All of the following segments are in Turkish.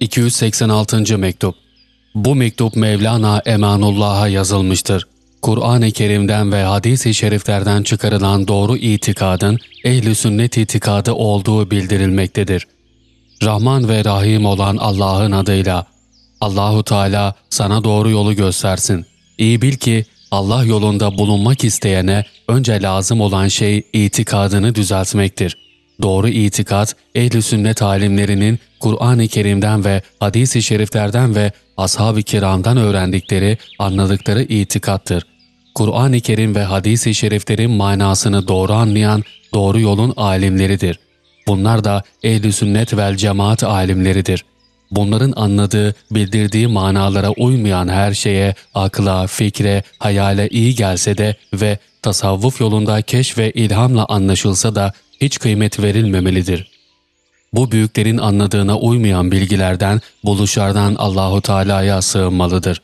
286. Mektup Bu mektup Mevlana Emanullah'a yazılmıştır. Kur'an-ı Kerim'den ve hadis-i şeriflerden çıkarılan doğru itikadın ehl-i sünnet itikadı olduğu bildirilmektedir. Rahman ve Rahim olan Allah'ın adıyla Allahu Teala sana doğru yolu göstersin. İyi bil ki Allah yolunda bulunmak isteyene önce lazım olan şey itikadını düzeltmektir. Doğru itikat, ehl-i sünnet alimlerinin Kur'an-ı Kerim'den ve hadis-i şeriflerden ve ashab-ı kiramdan öğrendikleri, anladıkları itikattır. Kur'an-ı Kerim ve hadis-i şeriflerin manasını doğru anlayan doğru yolun alimleridir. Bunlar da ehl-i sünnet vel cemaat alimleridir. Bunların anladığı, bildirdiği manalara uymayan her şeye, akla, fikre, hayale iyi gelse de ve tasavvuf yolunda keşf ve ilhamla anlaşılsa da hiç kıymet verilmemelidir. Bu büyüklerin anladığına uymayan bilgilerden, buluşlardan Allahu Teala'ya sığınmalıdır.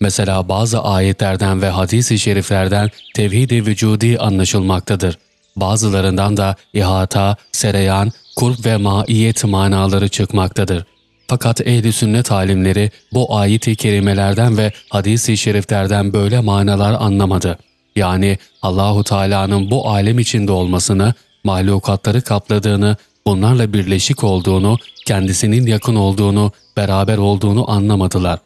Mesela bazı ayetlerden ve hadis-i şeriflerden tevhid-i vücudi anlaşılmaktadır. Bazılarından da ihata, sereyan, kurb ve maiyet manaları çıkmaktadır. Fakat ehli sünnet alimleri bu ayet-i kerimelerden ve hadis-i şeriflerden böyle manalar anlamadı. Yani Allahu Teala'nın bu alem içinde olmasını, mahlukatları kapladığını, bunlarla birleşik olduğunu, kendisinin yakın olduğunu, beraber olduğunu anlamadılar.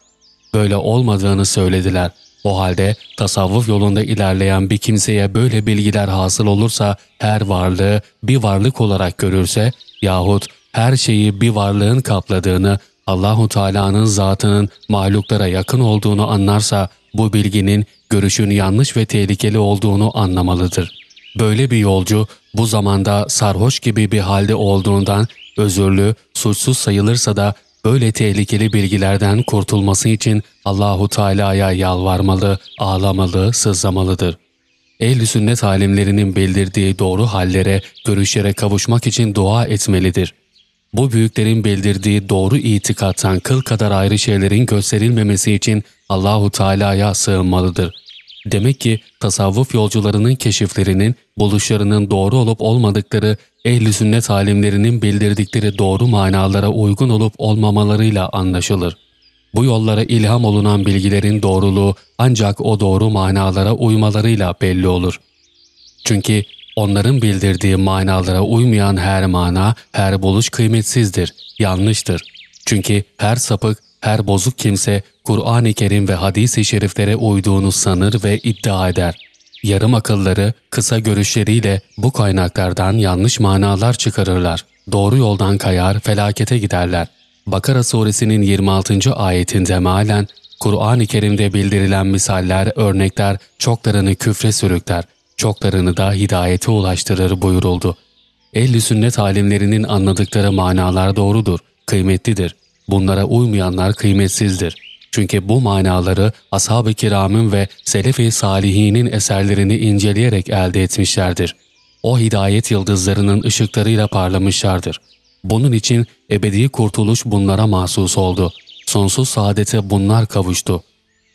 Böyle olmadığını söylediler. O halde tasavvuf yolunda ilerleyen bir kimseye böyle bilgiler hasıl olursa her varlığı bir varlık olarak görürse yahut her şeyi bir varlığın kapladığını, Allahu Teala'nın zatının mahluklara yakın olduğunu anlarsa bu bilginin görüşün yanlış ve tehlikeli olduğunu anlamalıdır. Böyle bir yolcu bu zamanda sarhoş gibi bir halde olduğundan özürlü, suçsuz sayılırsa da böyle tehlikeli bilgilerden kurtulması için Allahu Teala'ya yalvarmalı, ağlamalı, sızlamalıdır. Ehl-i sünnet alimlerinin bildirdiği doğru hallere, görüşlere kavuşmak için dua etmelidir. Bu büyüklerin bildirdiği doğru itikattan kıl kadar ayrı şeylerin gösterilmemesi için Allahu Teala'ya sığınmalıdır. Demek ki tasavvuf yolcularının keşiflerinin, buluşlarının doğru olup olmadıkları, ehl-i sünnet alimlerinin bildirdikleri doğru manalara uygun olup olmamalarıyla anlaşılır. Bu yollara ilham olunan bilgilerin doğruluğu ancak o doğru manalara uymalarıyla belli olur. Çünkü onların bildirdiği manalara uymayan her mana, her buluş kıymetsizdir, yanlıştır. Çünkü her sapık, her bozuk kimse Kur'an-ı Kerim ve hadis-i şeriflere uyduğunu sanır ve iddia eder. Yarım akılları kısa görüşleriyle bu kaynaklardan yanlış manalar çıkarırlar. Doğru yoldan kayar, felakete giderler. Bakara suresinin 26. ayetinde mealen Kur'an-ı Kerim'de bildirilen misaller, örnekler çoklarını küfre sürükler, çoklarını da hidayete ulaştırır buyuruldu. Ehl-i sünnet alimlerinin anladıkları manalar doğrudur, kıymetlidir. Bunlara uymayanlar kıymetsizdir. Çünkü bu manaları ashab-ı kiramın ve selef-i salihinin eserlerini inceleyerek elde etmişlerdir. O hidayet yıldızlarının ışıklarıyla parlamışlardır. Bunun için ebedi kurtuluş bunlara mahsus oldu. Sonsuz saadete bunlar kavuştu.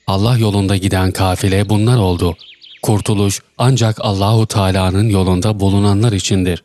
Allah yolunda giden kafile bunlar oldu. Kurtuluş ancak Allahu Teala'nın yolunda bulunanlar içindir.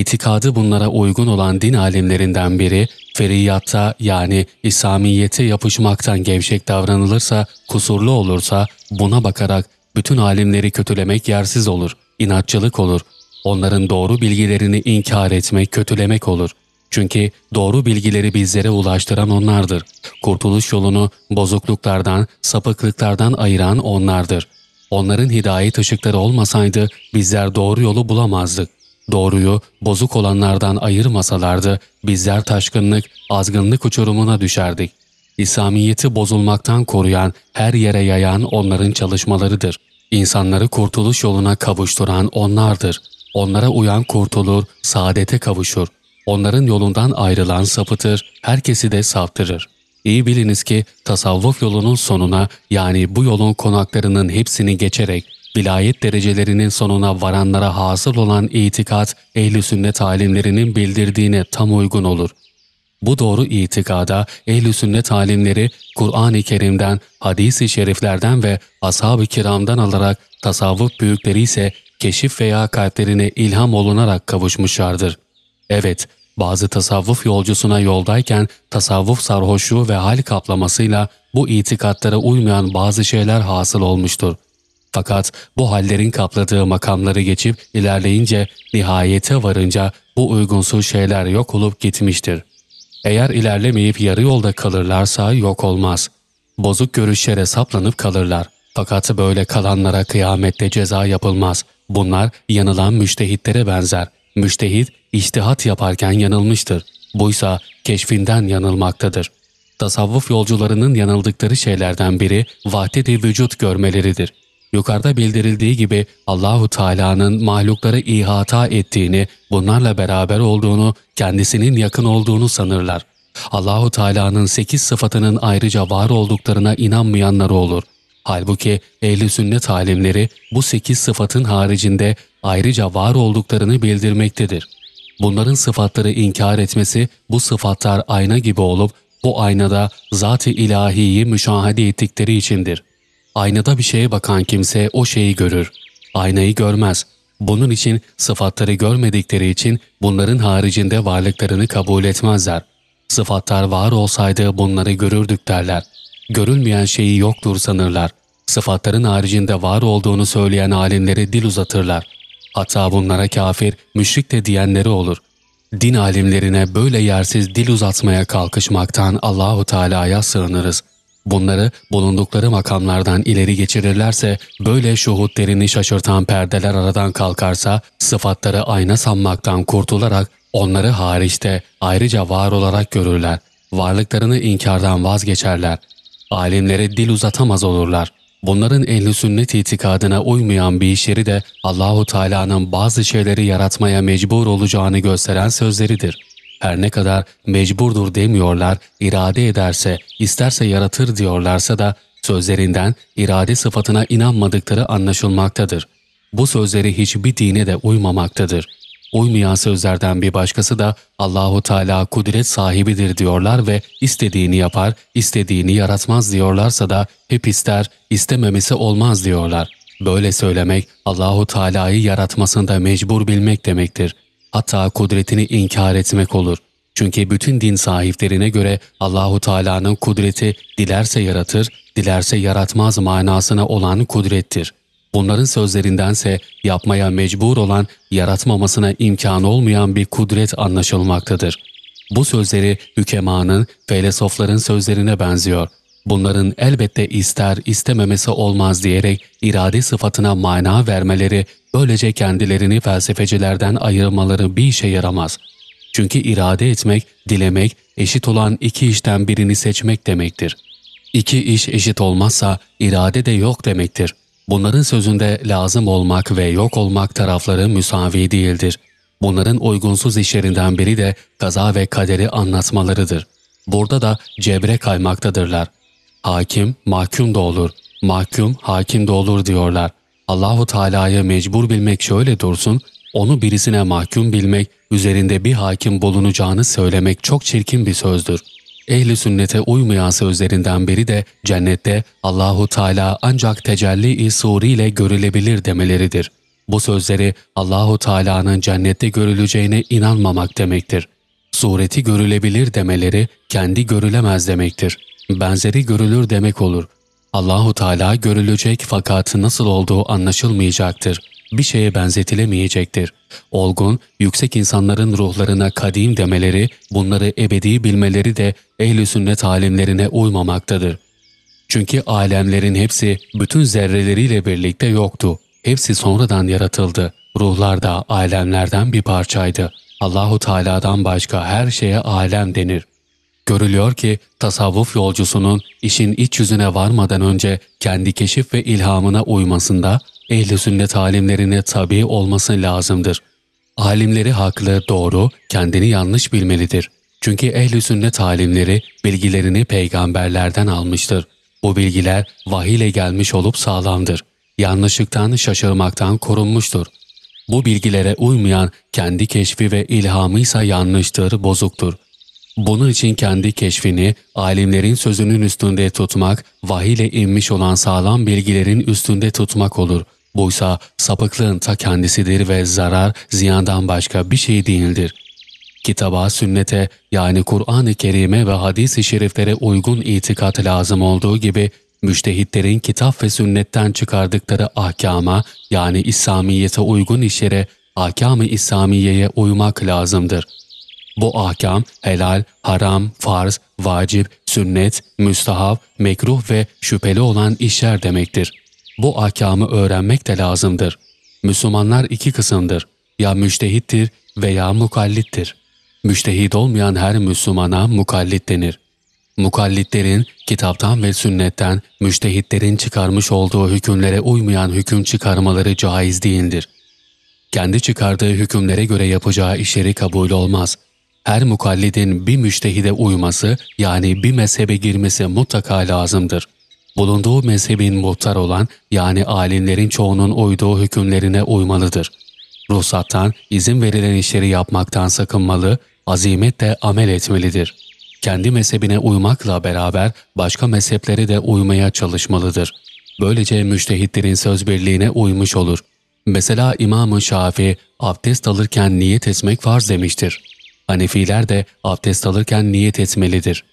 İtikadı bunlara uygun olan din alimlerinden biri, feriyatta yani İslamiyete yapışmaktan gevşek davranılırsa, kusurlu olursa buna bakarak bütün alimleri kötülemek yersiz olur, inatçılık olur. Onların doğru bilgilerini inkar etmek, kötülemek olur. Çünkü doğru bilgileri bizlere ulaştıran onlardır. Kurtuluş yolunu bozukluklardan, sapıklıklardan ayıran onlardır. Onların hidayet ışıkları olmasaydı bizler doğru yolu bulamazdık. Doğruyu bozuk olanlardan ayırmasalardı bizler taşkınlık, azgınlık uçurumuna düşerdik. İslamiyeti bozulmaktan koruyan, her yere yayan onların çalışmalarıdır. İnsanları kurtuluş yoluna kavuşturan onlardır. Onlara uyan kurtulur, saadete kavuşur. Onların yolundan ayrılan sapıtır, herkesi de saptırır. İyi biliniz ki tasavvuf yolunun sonuna yani bu yolun konaklarının hepsini geçerek vilayet derecelerinin sonuna varanlara hasıl olan itikat ehli sünnet alimlerinin bildirdiğine tam uygun olur. Bu doğru itikada ehli sünnet alimleri Kur'an-ı Kerim'den, hadis-i şeriflerden ve ashab-ı kiramdan alarak tasavvuf büyükleri ise keşif veya kalplerine ilham olunarak kavuşmuşlardır. Evet, Bazı tasavvuf yolcusuna yoldayken tasavvuf sarhoşluğu ve hal kaplamasıyla bu itikatlara uymayan bazı şeyler hasıl olmuştur. Fakat bu hallerin kapladığı makamları geçip ilerleyince nihayete varınca bu uygunsuz şeyler yok olup gitmiştir. Eğer ilerlemeyip yarı yolda kalırlarsa yok olmaz. Bozuk görüşlere saplanıp kalırlar. Fakat böyle kalanlara kıyamette ceza yapılmaz. Bunlar yanılan müştehitlere benzer. Müştehit iştihat yaparken yanılmıştır. Buysa keşfinden yanılmaktadır. Tasavvuf yolcularının yanıldıkları şeylerden biri vahdet-i vücut görmeleridir. Yukarıda bildirildiği gibi Allahu Teala'nın mahlukları ihata ettiğini, bunlarla beraber olduğunu, kendisinin yakın olduğunu sanırlar. Allahu Teala'nın sekiz sıfatının ayrıca var olduklarına inanmayanları olur. Halbuki ehli sünnet alimleri bu sekiz sıfatın haricinde ayrıca var olduklarını bildirmektedir. Bunların sıfatları inkar etmesi bu sıfatlar ayna gibi olup bu aynada zat-ı ilahiyi müşahede ettikleri içindir. Aynada bir şeye bakan kimse o şeyi görür. Aynayı görmez. Bunun için sıfatları görmedikleri için bunların haricinde varlıklarını kabul etmezler. Sıfatlar var olsaydı bunları görürdük derler. Görülmeyen şeyi yoktur sanırlar. Sıfatların haricinde var olduğunu söyleyen alimleri dil uzatırlar. Hatta bunlara kafir, müşrik de diyenleri olur. Din alimlerine böyle yersiz dil uzatmaya kalkışmaktan Allahu Teala'ya sığınırız. Bunları bulundukları makamlardan ileri geçirirlerse, böyle şuhutlerini şaşırtan perdeler aradan kalkarsa, sıfatları ayna sanmaktan kurtularak onları hariçte ayrıca var olarak görürler. Varlıklarını inkardan vazgeçerler. Alimlere dil uzatamaz olurlar. Bunların ehli sünnet itikadına uymayan bir işleri de Allahu Teala'nın bazı şeyleri yaratmaya mecbur olacağını gösteren sözleridir. Her ne kadar mecburdur demiyorlar, irade ederse, isterse yaratır diyorlarsa da sözlerinden irade sıfatına inanmadıkları anlaşılmaktadır. Bu sözleri hiçbir dine de uymamaktadır. Uymayan sözlerden bir başkası da Allahu Teala kudret sahibidir diyorlar ve istediğini yapar, istediğini yaratmaz diyorlarsa da hep ister, istememesi olmaz diyorlar. Böyle söylemek Allahu Teala'yı yaratmasında mecbur bilmek demektir. Hatta kudretini inkar etmek olur. Çünkü bütün din sahiplerine göre Allahu Teala'nın kudreti dilerse yaratır, dilerse yaratmaz manasına olan kudrettir. Bunların sözlerindense yapmaya mecbur olan, yaratmamasına imkan olmayan bir kudret anlaşılmaktadır. Bu sözleri hükemanın, felsefeler'in sözlerine benziyor. Bunların elbette ister istememesi olmaz diyerek irade sıfatına mana vermeleri, böylece kendilerini felsefecilerden ayırmaları bir işe yaramaz. Çünkü irade etmek, dilemek, eşit olan iki işten birini seçmek demektir. İki iş eşit olmazsa irade de yok demektir. Bunların sözünde lazım olmak ve yok olmak tarafları müsavi değildir. Bunların uygunsuz işlerinden biri de kaza ve kaderi anlatmalarıdır. Burada da cebre kaymaktadırlar. Hakim, mahkum da olur, mahkum, hakim de olur diyorlar. Allahu Teala'yı mecbur bilmek şöyle dursun, onu birisine mahkum bilmek, üzerinde bir hakim bulunacağını söylemek çok çirkin bir sözdür. Ehli sünnete uymayan sözlerinden biri de cennette Allahu Teala ancak tecelli-i suriyle görülebilir demeleridir. Bu sözleri Allahu Teala'nın cennette görüleceğine inanmamak demektir. Sureti görülebilir demeleri kendi görülemez demektir. Benzeri görülür demek olur. Allahu Teala görülecek fakat nasıl olduğu anlaşılmayacaktır bir şeye benzetilemeyecektir. Olgun, yüksek insanların ruhlarına kadim demeleri, bunları ebedi bilmeleri de ehl-i sünnet alimlerine uymamaktadır. Çünkü alemlerin hepsi bütün zerreleriyle birlikte yoktu. Hepsi sonradan yaratıldı. Ruhlar da alemlerden bir parçaydı. Allahu Teala'dan başka her şeye alem denir. Görülüyor ki tasavvuf yolcusunun işin iç yüzüne varmadan önce kendi keşif ve ilhamına uymasında ehli sünnet alimlerine tabi olması lazımdır. Alimleri haklı, doğru, kendini yanlış bilmelidir. Çünkü ehli sünnet alimleri bilgilerini peygamberlerden almıştır. Bu bilgiler vahiy ile gelmiş olup sağlamdır. Yanlışlıktan, şaşırmaktan korunmuştur. Bu bilgilere uymayan kendi keşfi ve ilhamıysa yanlıştır, bozuktur. Bunun için kendi keşfini alimlerin sözünün üstünde tutmak, vahiy ile inmiş olan sağlam bilgilerin üstünde tutmak olur. Buysa sapıklığın ta kendisidir ve zarar ziyandan başka bir şey değildir. kitaba, sünnete yani Kur'an-ı Kerim'e ve hadis-i şeriflere uygun itikat lazım olduğu gibi müştehitlerin kitap ve sünnetten çıkardıkları ahkama yani İslamiyete uygun işlere ahkam-ı İslamiye'ye uymak lazımdır. Bu ahkam helal, haram, farz, vacip, sünnet, müstahap, mekruh ve şüpheli olan işler demektir. Bu ahkamı öğrenmek de lazımdır. Müslümanlar iki kısımdır. Ya müştehittir veya mukallittir. Müştehit olmayan her Müslümana mukallit denir. Mukallitlerin kitaptan ve sünnetten müştehitlerin çıkarmış olduğu hükümlere uymayan hüküm çıkarmaları caiz değildir. Kendi çıkardığı hükümlere göre yapacağı işleri kabul olmaz. Her mukallidin bir müştehide uyması yani bir mezhebe girmesi mutlaka lazımdır. Bulunduğu mezhebin muhtar olan yani alimlerin çoğunun uyduğu hükümlerine uymalıdır. Ruhsattan, izin verilen işleri yapmaktan sakınmalı, azimetle amel etmelidir.'' kendi mezhebine uymakla beraber başka mezheplere de uymaya çalışmalıdır. Böylece müştehitlerin söz birliğine uymuş olur. Mesela İmam-ı Şafii abdest alırken niyet etmek farz demiştir. Hanefiler de abdest alırken niyet etmelidir.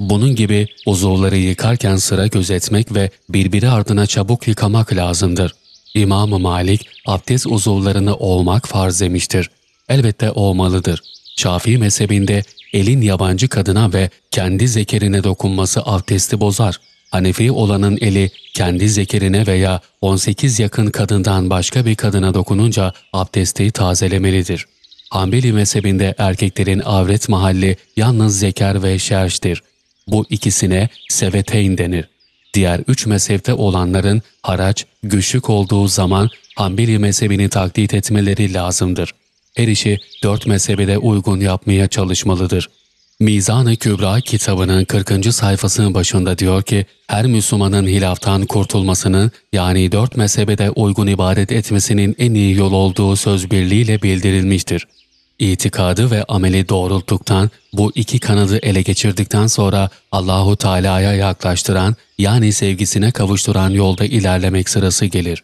Bunun gibi uzuvları yıkarken sıra gözetmek ve birbiri ardına çabuk yıkamak lazımdır. İmam-ı Malik abdest uzuvlarını olmak farz demiştir. Elbette olmalıdır. Şafii mezhebinde elin yabancı kadına ve kendi zekerine dokunması abdesti bozar. Hanefi olanın eli kendi zekerine veya 18 yakın kadından başka bir kadına dokununca abdesti tazelemelidir. Hanbeli mezhebinde erkeklerin avret mahalli yalnız zeker ve şerştir. Bu ikisine seveteyn denir. Diğer üç mezhepte olanların haraç, güçlük olduğu zaman Hanbeli mezhebini taklit etmeleri lazımdır her işi dört mezhebe uygun yapmaya çalışmalıdır. Mizan-ı Kübra kitabının 40. sayfasının başında diyor ki, her Müslümanın hilaftan kurtulmasının yani dört mezhebe uygun ibadet etmesinin en iyi yol olduğu söz birliğiyle bildirilmiştir. İtikadı ve ameli doğrulttuktan, bu iki kanadı ele geçirdikten sonra Allahu Teala'ya yaklaştıran yani sevgisine kavuşturan yolda ilerlemek sırası gelir.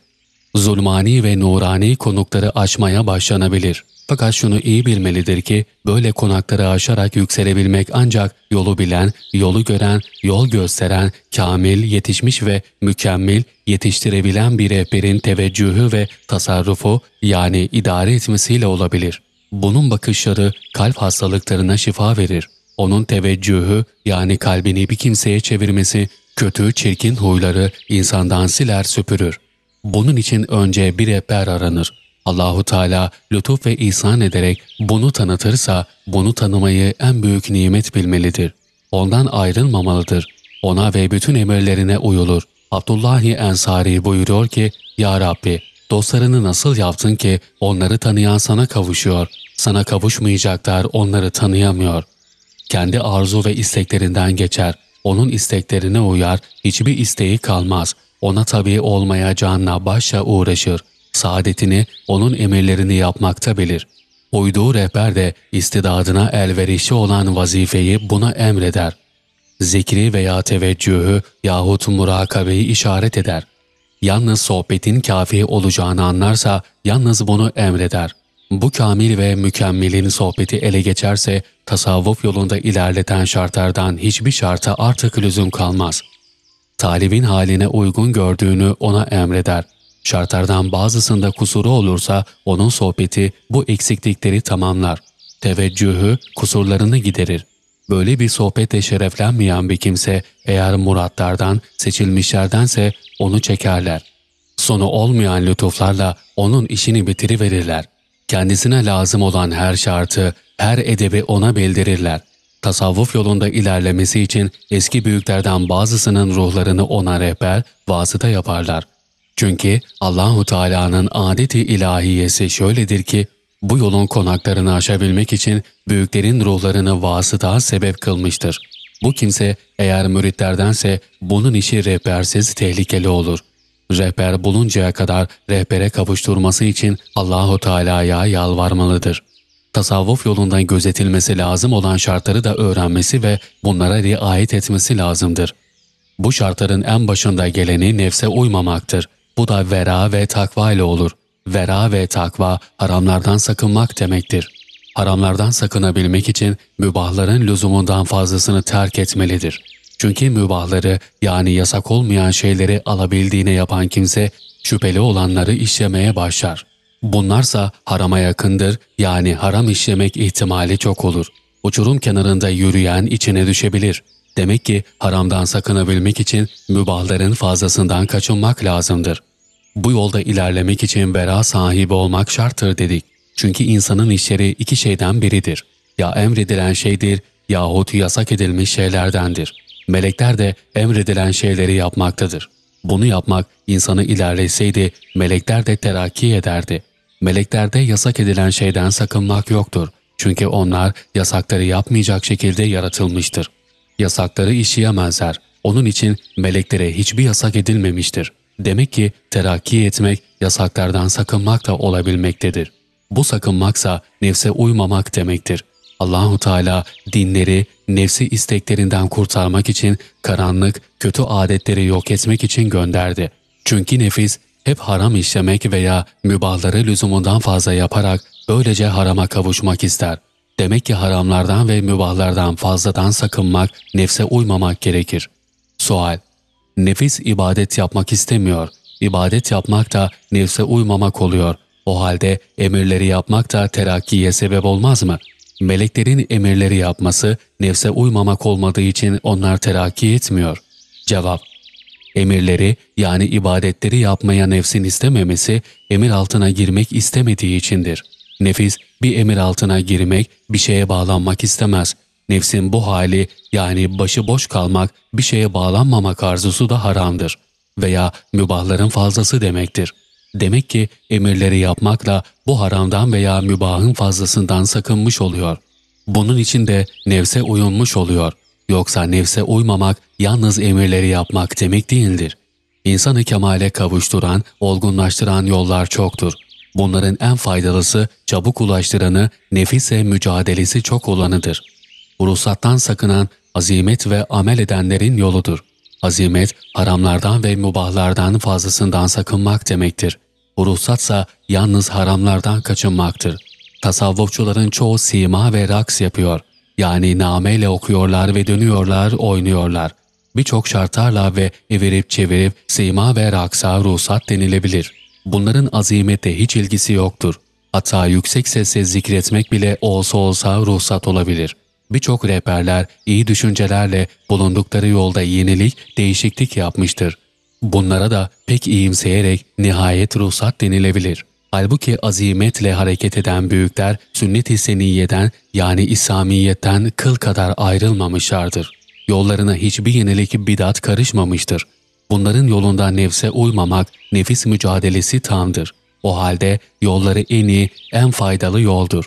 Zulmani ve nurani konukları açmaya başlanabilir. Fakat şunu iyi bilmelidir ki böyle konakları aşarak yükselebilmek ancak yolu bilen, yolu gören, yol gösteren, kamil, yetişmiş ve mükemmel, yetiştirebilen bir rehberin teveccühü ve tasarrufu yani idare etmesiyle olabilir. Bunun bakışları kalp hastalıklarına şifa verir. Onun teveccühü yani kalbini bir kimseye çevirmesi, kötü, çirkin huyları insandan siler süpürür. Bunun için önce bir rehber aranır. Allahu Teala lütuf ve ihsan ederek bunu tanıtırsa bunu tanımayı en büyük nimet bilmelidir. Ondan ayrılmamalıdır. Ona ve bütün emirlerine uyulur. Abdullahi Ensari buyuruyor ki, Ya Rabbi, dostlarını nasıl yaptın ki onları tanıyan sana kavuşuyor, sana kavuşmayacaklar onları tanıyamıyor. Kendi arzu ve isteklerinden geçer, onun isteklerine uyar, hiçbir isteği kalmaz, ona tabi olmayacağına başa uğraşır saadetini onun emirlerini yapmakta bilir. Uyduğu rehber de istidadına elverişli olan vazifeyi buna emreder. Zikri veya teveccühü yahut murakabeyi işaret eder. Yalnız sohbetin kafi olacağını anlarsa yalnız bunu emreder. Bu kamil ve mükemmelin sohbeti ele geçerse tasavvuf yolunda ilerleten şartlardan hiçbir şarta artık lüzum kalmaz. Talibin haline uygun gördüğünü ona emreder. Şartlardan bazısında kusuru olursa onun sohbeti bu eksiklikleri tamamlar. Teveccühü kusurlarını giderir. Böyle bir sohbete şereflenmeyen bir kimse eğer muratlardan, seçilmişlerdense onu çekerler. Sonu olmayan lütuflarla onun işini bitiriverirler. Kendisine lazım olan her şartı, her edebi ona bildirirler. Tasavvuf yolunda ilerlemesi için eski büyüklerden bazısının ruhlarını ona rehber, vasıta yaparlar. Çünkü Allahu Teala'nın adeti ilahiyesi şöyledir ki bu yolun konaklarını aşabilmek için büyüklerin ruhlarını vasıta sebep kılmıştır. Bu kimse eğer müritlerdense bunun işi rehbersiz tehlikeli olur. Rehber buluncaya kadar rehbere kavuşturması için Allahu Teala'ya yalvarmalıdır. Tasavvuf yolundan gözetilmesi lazım olan şartları da öğrenmesi ve bunlara riayet etmesi lazımdır. Bu şartların en başında geleni nefse uymamaktır. Bu da vera ve takva ile olur. Vera ve takva haramlardan sakınmak demektir. Haramlardan sakınabilmek için mübahların lüzumundan fazlasını terk etmelidir. Çünkü mübahları yani yasak olmayan şeyleri alabildiğine yapan kimse şüpheli olanları işlemeye başlar. Bunlarsa harama yakındır yani haram işlemek ihtimali çok olur. Uçurum kenarında yürüyen içine düşebilir. Demek ki haramdan sakınabilmek için mübahların fazlasından kaçınmak lazımdır. Bu yolda ilerlemek için vera sahibi olmak şarttır dedik. Çünkü insanın işleri iki şeyden biridir. Ya emredilen şeydir yahut yasak edilmiş şeylerdendir. Melekler de emredilen şeyleri yapmaktadır. Bunu yapmak insanı ilerletseydi melekler de terakki ederdi. Meleklerde yasak edilen şeyden sakınmak yoktur. Çünkü onlar yasakları yapmayacak şekilde yaratılmıştır. Yasakları işleyemezler. Onun için meleklere hiçbir yasak edilmemiştir. Demek ki terakki etmek yasaklardan sakınmak da olabilmektedir. Bu sakınmaksa nefse uymamak demektir. Allahu Teala dinleri nefsi isteklerinden kurtarmak için karanlık, kötü adetleri yok etmek için gönderdi. Çünkü nefis hep haram işlemek veya mübahları lüzumundan fazla yaparak böylece harama kavuşmak ister. Demek ki haramlardan ve mübahlardan fazladan sakınmak, nefse uymamak gerekir. Sual Nefis ibadet yapmak istemiyor. İbadet yapmak da nefse uymamak oluyor. O halde emirleri yapmak da terakkiye sebep olmaz mı? Meleklerin emirleri yapması nefse uymamak olmadığı için onlar terakki etmiyor. Cevap Emirleri yani ibadetleri yapmaya nefsin istememesi emir altına girmek istemediği içindir. Nefis bir emir altına girmek, bir şeye bağlanmak istemez. Nefsin bu hali yani başı boş kalmak, bir şeye bağlanmamak arzusu da haramdır. Veya mübahların fazlası demektir. Demek ki emirleri yapmakla bu haramdan veya mübahın fazlasından sakınmış oluyor. Bunun için de nefse uyulmuş oluyor. Yoksa nefse uymamak yalnız emirleri yapmak demek değildir. İnsanı kemale kavuşturan, olgunlaştıran yollar çoktur. Bunların en faydalısı, çabuk ulaştıranı, nefise mücadelesi çok olanıdır. Ruhsattan sakınan, azimet ve amel edenlerin yoludur. Azimet, haramlardan ve mubahlardan fazlasından sakınmak demektir. Ruhsatsa yalnız haramlardan kaçınmaktır. Tasavvufçuların çoğu sima ve raks yapıyor. Yani nameyle okuyorlar ve dönüyorlar, oynuyorlar. Birçok şartlarla ve evirip çevirip sima ve raksa ruhsat denilebilir. Bunların azimete hiç ilgisi yoktur. Hatta yüksek sesle zikretmek bile olsa olsa ruhsat olabilir. Birçok rehberler iyi düşüncelerle bulundukları yolda yenilik, değişiklik yapmıştır. Bunlara da pek iyimseyerek nihayet ruhsat denilebilir. Halbuki azimetle hareket eden büyükler sünnet-i seniyeden yani İslamiyet'ten kıl kadar ayrılmamışlardır. Yollarına hiçbir yenilik bidat karışmamıştır. Bunların yolunda nefse uymamak, nefis mücadelesi tamdır. O halde yolları en iyi, en faydalı yoldur.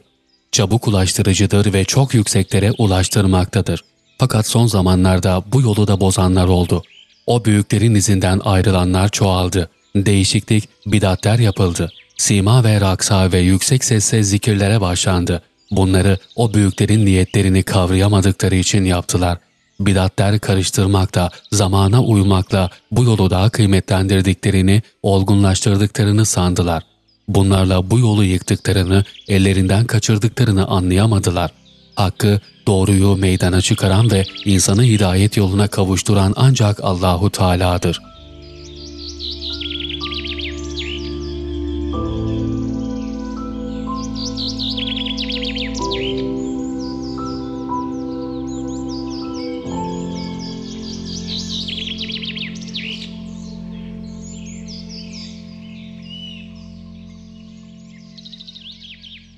Çabuk ulaştırıcıdır ve çok yükseklere ulaştırmaktadır. Fakat son zamanlarda bu yolu da bozanlar oldu. O büyüklerin izinden ayrılanlar çoğaldı. Değişiklik, bidatler yapıldı. Sima ve raksa ve yüksek sesle zikirlere başlandı. Bunları o büyüklerin niyetlerini kavrayamadıkları için yaptılar. Bidatler karıştırmakla, zamana uymakla bu yolu daha kıymetlendirdiklerini, olgunlaştırdıklarını sandılar. Bunlarla bu yolu yıktıklarını, ellerinden kaçırdıklarını anlayamadılar. Hakkı, doğruyu meydana çıkaran ve insanı hidayet yoluna kavuşturan ancak Allahu Teala'dır.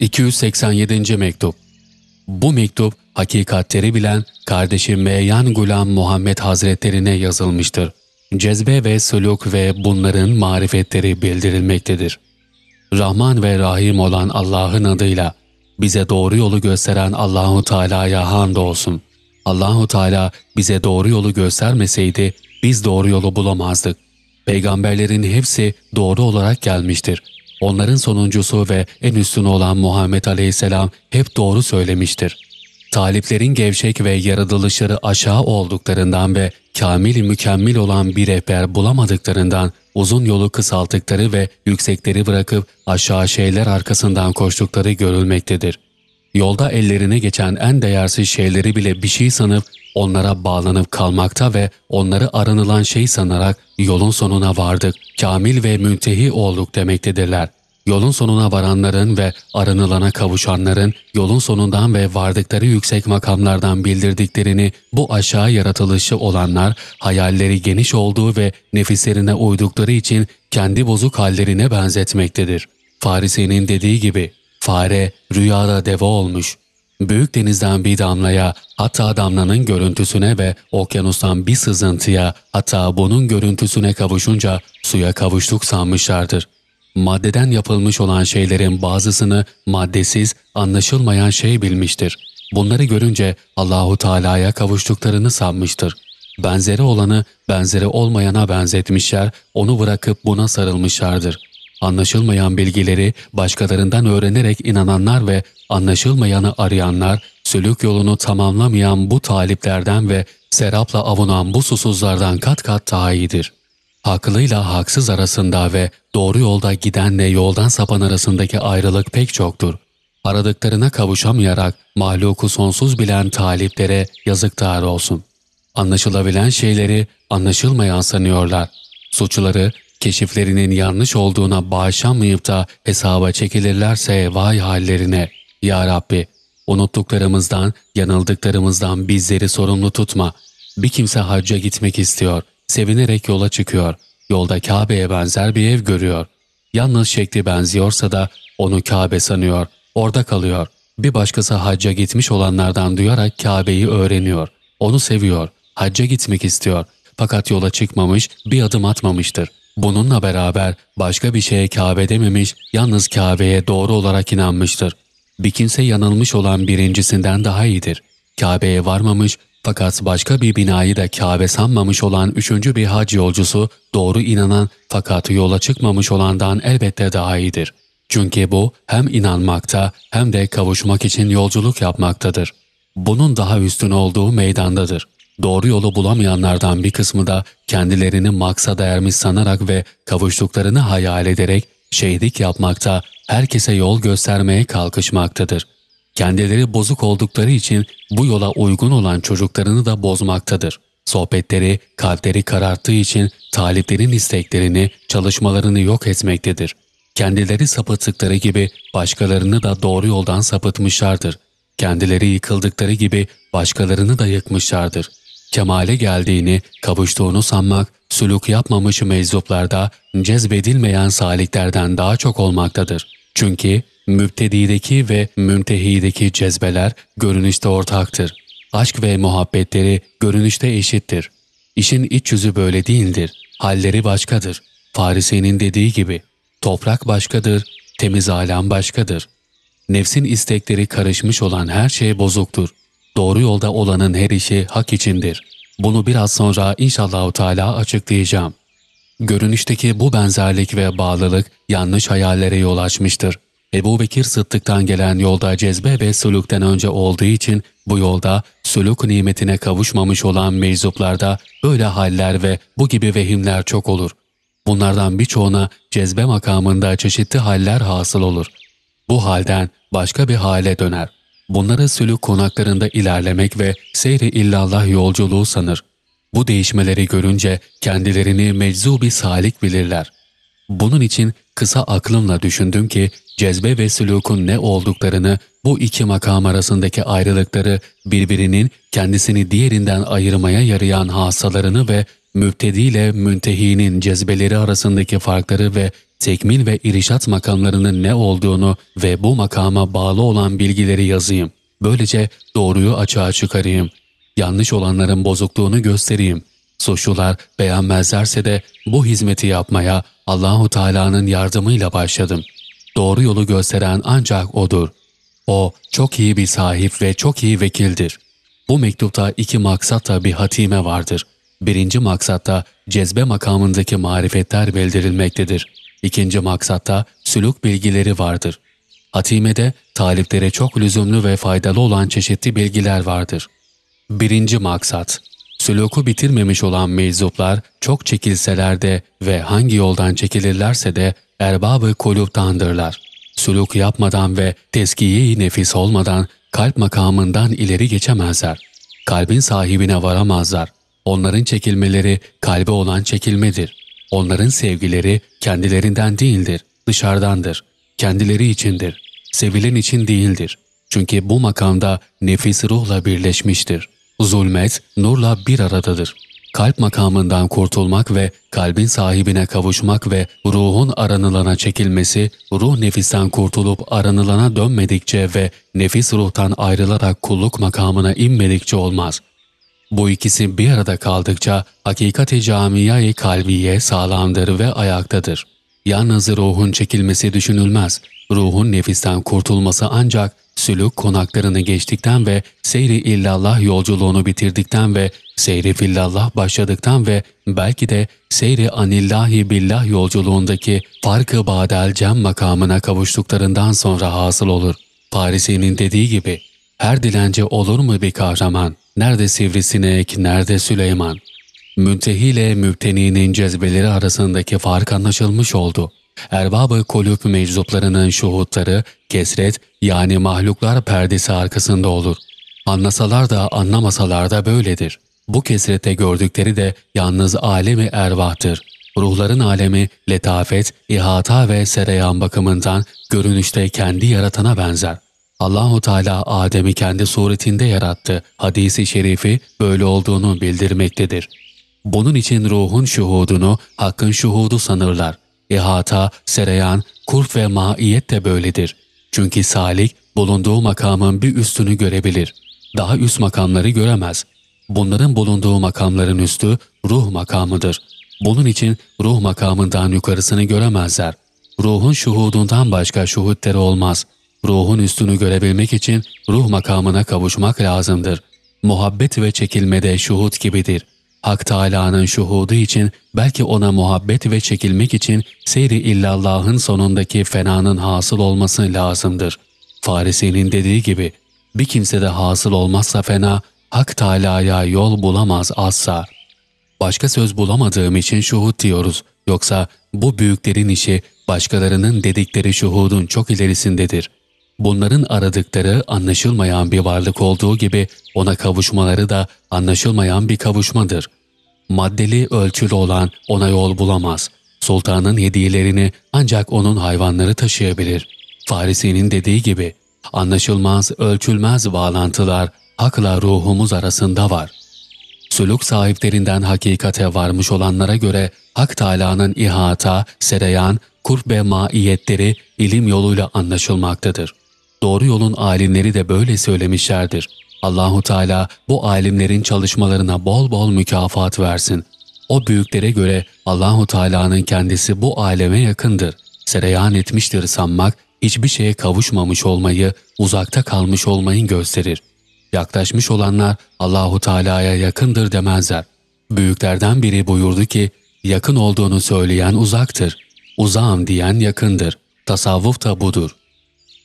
...287. Mektup Bu mektup hakikatleri bilen kardeşi Meyan Gulam Muhammed Hazretlerine yazılmıştır. Cezbe ve suluk ve bunların marifetleri bildirilmektedir. Rahman ve Rahim olan Allah'ın adıyla bize doğru yolu gösteren Allahu Teala'ya hamdolsun. Allahu Teala bize doğru yolu göstermeseydi biz doğru yolu bulamazdık. Peygamberlerin hepsi doğru olarak gelmiştir. Onların sonuncusu ve en üstünü olan Muhammed Aleyhisselam hep doğru söylemiştir. Taliplerin gevşek ve yaratılışları aşağı olduklarından ve kamil mükemmel olan bir rehber bulamadıklarından uzun yolu kısalttıkları ve yüksekleri bırakıp aşağı şeyler arkasından koştukları görülmektedir. Yolda ellerine geçen en değersiz şeyleri bile bir şey sanıp onlara bağlanıp kalmakta ve onları aranılan şey sanarak yolun sonuna vardık, kamil ve müntehi olduk demektedirler. Yolun sonuna varanların ve aranılana kavuşanların yolun sonundan ve vardıkları yüksek makamlardan bildirdiklerini bu aşağı yaratılışı olanlar hayalleri geniş olduğu ve nefislerine uydukları için kendi bozuk hallerine benzetmektedir. Farisi'nin dediği gibi fare rüyada deve olmuş. Büyük denizden bir damlaya, hatta damlanın görüntüsüne ve okyanustan bir sızıntıya, hatta bunun görüntüsüne kavuşunca suya kavuştuk sanmışlardır. Maddeden yapılmış olan şeylerin bazısını maddesiz, anlaşılmayan şey bilmiştir. Bunları görünce Allahu Teala'ya kavuştuklarını sanmıştır. Benzeri olanı benzeri olmayana benzetmişler, onu bırakıp buna sarılmışlardır. Anlaşılmayan bilgileri başkalarından öğrenerek inananlar ve anlaşılmayanı arayanlar, sülük yolunu tamamlamayan bu taliplerden ve serapla avunan bu susuzlardan kat kat daha iyidir. Haklıyla haksız arasında ve doğru yolda gidenle yoldan sapan arasındaki ayrılık pek çoktur. Aradıklarına kavuşamayarak mahluku sonsuz bilen taliplere yazıklar olsun. Anlaşılabilen şeyleri anlaşılmayan sanıyorlar. Suçları keşiflerinin yanlış olduğuna bağışlanmayıp da hesaba çekilirlerse vay hallerine. Ya Rabbi, unuttuklarımızdan, yanıldıklarımızdan bizleri sorumlu tutma. Bir kimse hacca gitmek istiyor, sevinerek yola çıkıyor. Yolda Kabe'ye benzer bir ev görüyor. Yalnız şekli benziyorsa da onu Kabe sanıyor, orada kalıyor. Bir başkası hacca gitmiş olanlardan duyarak Kabe'yi öğreniyor. Onu seviyor, hacca gitmek istiyor. Fakat yola çıkmamış, bir adım atmamıştır. Bununla beraber başka bir şeye Kabe dememiş, yalnız Kabe'ye doğru olarak inanmıştır. Bir kimse yanılmış olan birincisinden daha iyidir. Kabe'ye varmamış fakat başka bir binayı da Kabe sanmamış olan üçüncü bir hac yolcusu doğru inanan fakat yola çıkmamış olandan elbette daha iyidir. Çünkü bu hem inanmakta hem de kavuşmak için yolculuk yapmaktadır. Bunun daha üstün olduğu meydandadır. Doğru yolu bulamayanlardan bir kısmı da kendilerini maksada ermiş sanarak ve kavuştuklarını hayal ederek şehitlik yapmakta, herkese yol göstermeye kalkışmaktadır. Kendileri bozuk oldukları için bu yola uygun olan çocuklarını da bozmaktadır. Sohbetleri, kalpleri kararttığı için taliplerin isteklerini, çalışmalarını yok etmektedir. Kendileri sapıttıkları gibi başkalarını da doğru yoldan sapıtmışlardır. Kendileri yıkıldıkları gibi başkalarını da yıkmışlardır kemale geldiğini, kavuştuğunu sanmak, suluk yapmamış meczuplarda cezbedilmeyen saliklerden daha çok olmaktadır. Çünkü müptedideki ve müntehideki cezbeler görünüşte ortaktır. Aşk ve muhabbetleri görünüşte eşittir. İşin iç yüzü böyle değildir. Halleri başkadır. Farisi'nin dediği gibi, toprak başkadır, temiz alam başkadır. Nefsin istekleri karışmış olan her şey bozuktur. Doğru yolda olanın her işi hak içindir. Bunu biraz sonra inşallah Teala açıklayacağım. Görünüşteki bu benzerlik ve bağlılık yanlış hayallere yol açmıştır. Ebu Bekir Sıddık'tan gelen yolda cezbe ve sulukten önce olduğu için bu yolda suluk nimetine kavuşmamış olan meczuplarda böyle haller ve bu gibi vehimler çok olur. Bunlardan birçoğuna cezbe makamında çeşitli haller hasıl olur. Bu halden başka bir hale döner. Bunları sülük konaklarında ilerlemek ve seyri illallah yolculuğu sanır. Bu değişmeleri görünce kendilerini meczubi salik bilirler. Bunun için kısa aklımla düşündüm ki cezbe ve sülukun ne olduklarını, bu iki makam arasındaki ayrılıkları birbirinin kendisini diğerinden ayırmaya yarayan hasalarını ve mübtedi ile müntehinin cezbeleri arasındaki farkları ve tekmil ve irişat makamlarının ne olduğunu ve bu makama bağlı olan bilgileri yazayım. Böylece doğruyu açığa çıkarayım. Yanlış olanların bozukluğunu göstereyim. Suçlular beğenmezlerse de bu hizmeti yapmaya Allahu Teala'nın yardımıyla başladım. Doğru yolu gösteren ancak O'dur. O çok iyi bir sahip ve çok iyi vekildir. Bu mektupta iki maksatla bir hatime vardır. Birinci maksatta cezbe makamındaki marifetler bildirilmektedir. İkinci maksatta sülük bilgileri vardır. Hatime'de taliplere çok lüzumlu ve faydalı olan çeşitli bilgiler vardır. Birinci maksat Sülûku bitirmemiş olan meczuplar çok çekilseler de ve hangi yoldan çekilirlerse de erbabı kulüptandırlar. süluk yapmadan ve teskiye-i nefis olmadan kalp makamından ileri geçemezler. Kalbin sahibine varamazlar. Onların çekilmeleri kalbe olan çekilmedir. Onların sevgileri kendilerinden değildir, dışarıdandır. Kendileri içindir. Sevilen için değildir. Çünkü bu makamda nefis ruhla birleşmiştir. Zulmet, nurla bir aradadır. Kalp makamından kurtulmak ve kalbin sahibine kavuşmak ve ruhun aranılana çekilmesi, ruh nefisten kurtulup aranılana dönmedikçe ve nefis ruhtan ayrılarak kulluk makamına inmedikçe olmaz. Bu ikisi bir arada kaldıkça hakikati camiyayı kalbiye sağlamdır ve ayaktadır. Yalnız ruhun çekilmesi düşünülmez. Ruhun nefisten kurtulması ancak sülük konaklarını geçtikten ve seyri illallah yolculuğunu bitirdikten ve seyri fillallah başladıktan ve belki de seyri anillahi billah yolculuğundaki farkı badel cem makamına kavuştuklarından sonra hasıl olur. Parisi'nin dediği gibi, her dilenci olur mu bir kahraman? Nerede sivrisinek, nerede Süleyman? Müntehi ile mübteninin cezbeleri arasındaki fark anlaşılmış oldu. Erbab-ı kulüp meczuplarının şuhutları kesret yani mahluklar perdesi arkasında olur. Anlasalar da anlamasalar da böyledir. Bu kesrette gördükleri de yalnız alemi ervahtır. Ruhların alemi letafet, ihata ve sereyan bakımından görünüşte kendi yaratana benzer. Allahu Teala Adem'i kendi suretinde yarattı. Hadisi şerifi böyle olduğunu bildirmektedir. Bunun için ruhun şuhudunu hakkın şuhudu sanırlar. İhata, sereyan, kurf ve maiyet de böyledir. Çünkü salik bulunduğu makamın bir üstünü görebilir. Daha üst makamları göremez. Bunların bulunduğu makamların üstü ruh makamıdır. Bunun için ruh makamından yukarısını göremezler. Ruhun şuhudundan başka şuhutleri olmaz. Ruhun üstünü görebilmek için ruh makamına kavuşmak lazımdır. Muhabbet ve çekilmede şuhut gibidir.'' Hak Teâlâ'nın şuhudu için belki ona muhabbet ve çekilmek için seyri illallah'ın sonundaki fenanın hasıl olması lazımdır. Farisi'nin dediği gibi bir kimse de hasıl olmazsa fena, Hak Teâlâ'ya yol bulamaz asla. Başka söz bulamadığım için şuhud diyoruz. Yoksa bu büyüklerin işi başkalarının dedikleri şuhudun çok ilerisindedir. Bunların aradıkları anlaşılmayan bir varlık olduğu gibi ona kavuşmaları da anlaşılmayan bir kavuşmadır. Maddeli ölçülü olan ona yol bulamaz. Sultanın hediyelerini ancak onun hayvanları taşıyabilir. Farisi'nin dediği gibi anlaşılmaz, ölçülmez bağlantılar hakla ruhumuz arasında var. Sülük sahiplerinden hakikate varmış olanlara göre Hak Teâlâ'nın ihata, sereyan, kurb ve maiyetleri ilim yoluyla anlaşılmaktadır. Doğru yolun alimleri de böyle söylemişlerdir. Allahu Teala bu alimlerin çalışmalarına bol bol mükafat versin. O büyüklere göre Allahu Teala'nın kendisi bu aleme yakındır. Sereyan etmiştir sanmak, hiçbir şeye kavuşmamış olmayı, uzakta kalmış olmayı gösterir. Yaklaşmış olanlar Allahu Teala'ya yakındır demezler. Büyüklerden biri buyurdu ki, yakın olduğunu söyleyen uzaktır. Uzağım diyen yakındır. Tasavvuf da budur.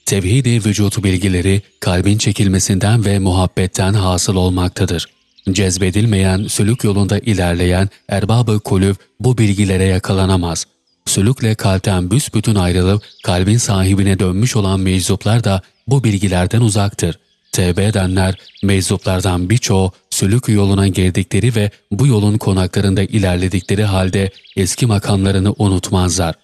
Tevhid-i vücut bilgileri kalbin çekilmesinden ve muhabbetten hasıl olmaktadır. Cezbedilmeyen, sülük yolunda ilerleyen erbabı kulüp bu bilgilere yakalanamaz. Sülükle kalpten büsbütün ayrılıp kalbin sahibine dönmüş olan meczuplar da bu bilgilerden uzaktır. Tevbe edenler, meczuplardan birçoğu sülük yoluna girdikleri ve bu yolun konaklarında ilerledikleri halde eski makamlarını unutmazlar.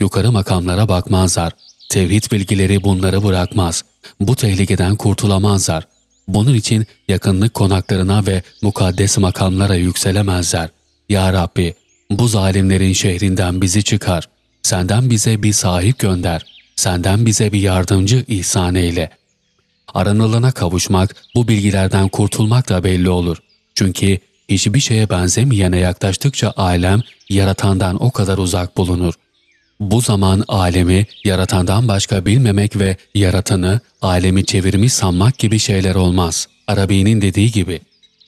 Yukarı makamlara bakmazlar. Tevhid bilgileri bunları bırakmaz. Bu tehlikeden kurtulamazlar. Bunun için yakınlık konaklarına ve mukaddes makamlara yükselemezler. Ya Rabbi, bu zalimlerin şehrinden bizi çıkar. Senden bize bir sahip gönder. Senden bize bir yardımcı ihsan eyle. Aranılana kavuşmak, bu bilgilerden kurtulmak da belli olur. Çünkü hiçbir şeye benzemeyene yaklaştıkça alem, yaratandan o kadar uzak bulunur. Bu zaman alemi yaratandan başka bilmemek ve yaratanı alemi çevirmiş sanmak gibi şeyler olmaz. Arabi'nin dediği gibi,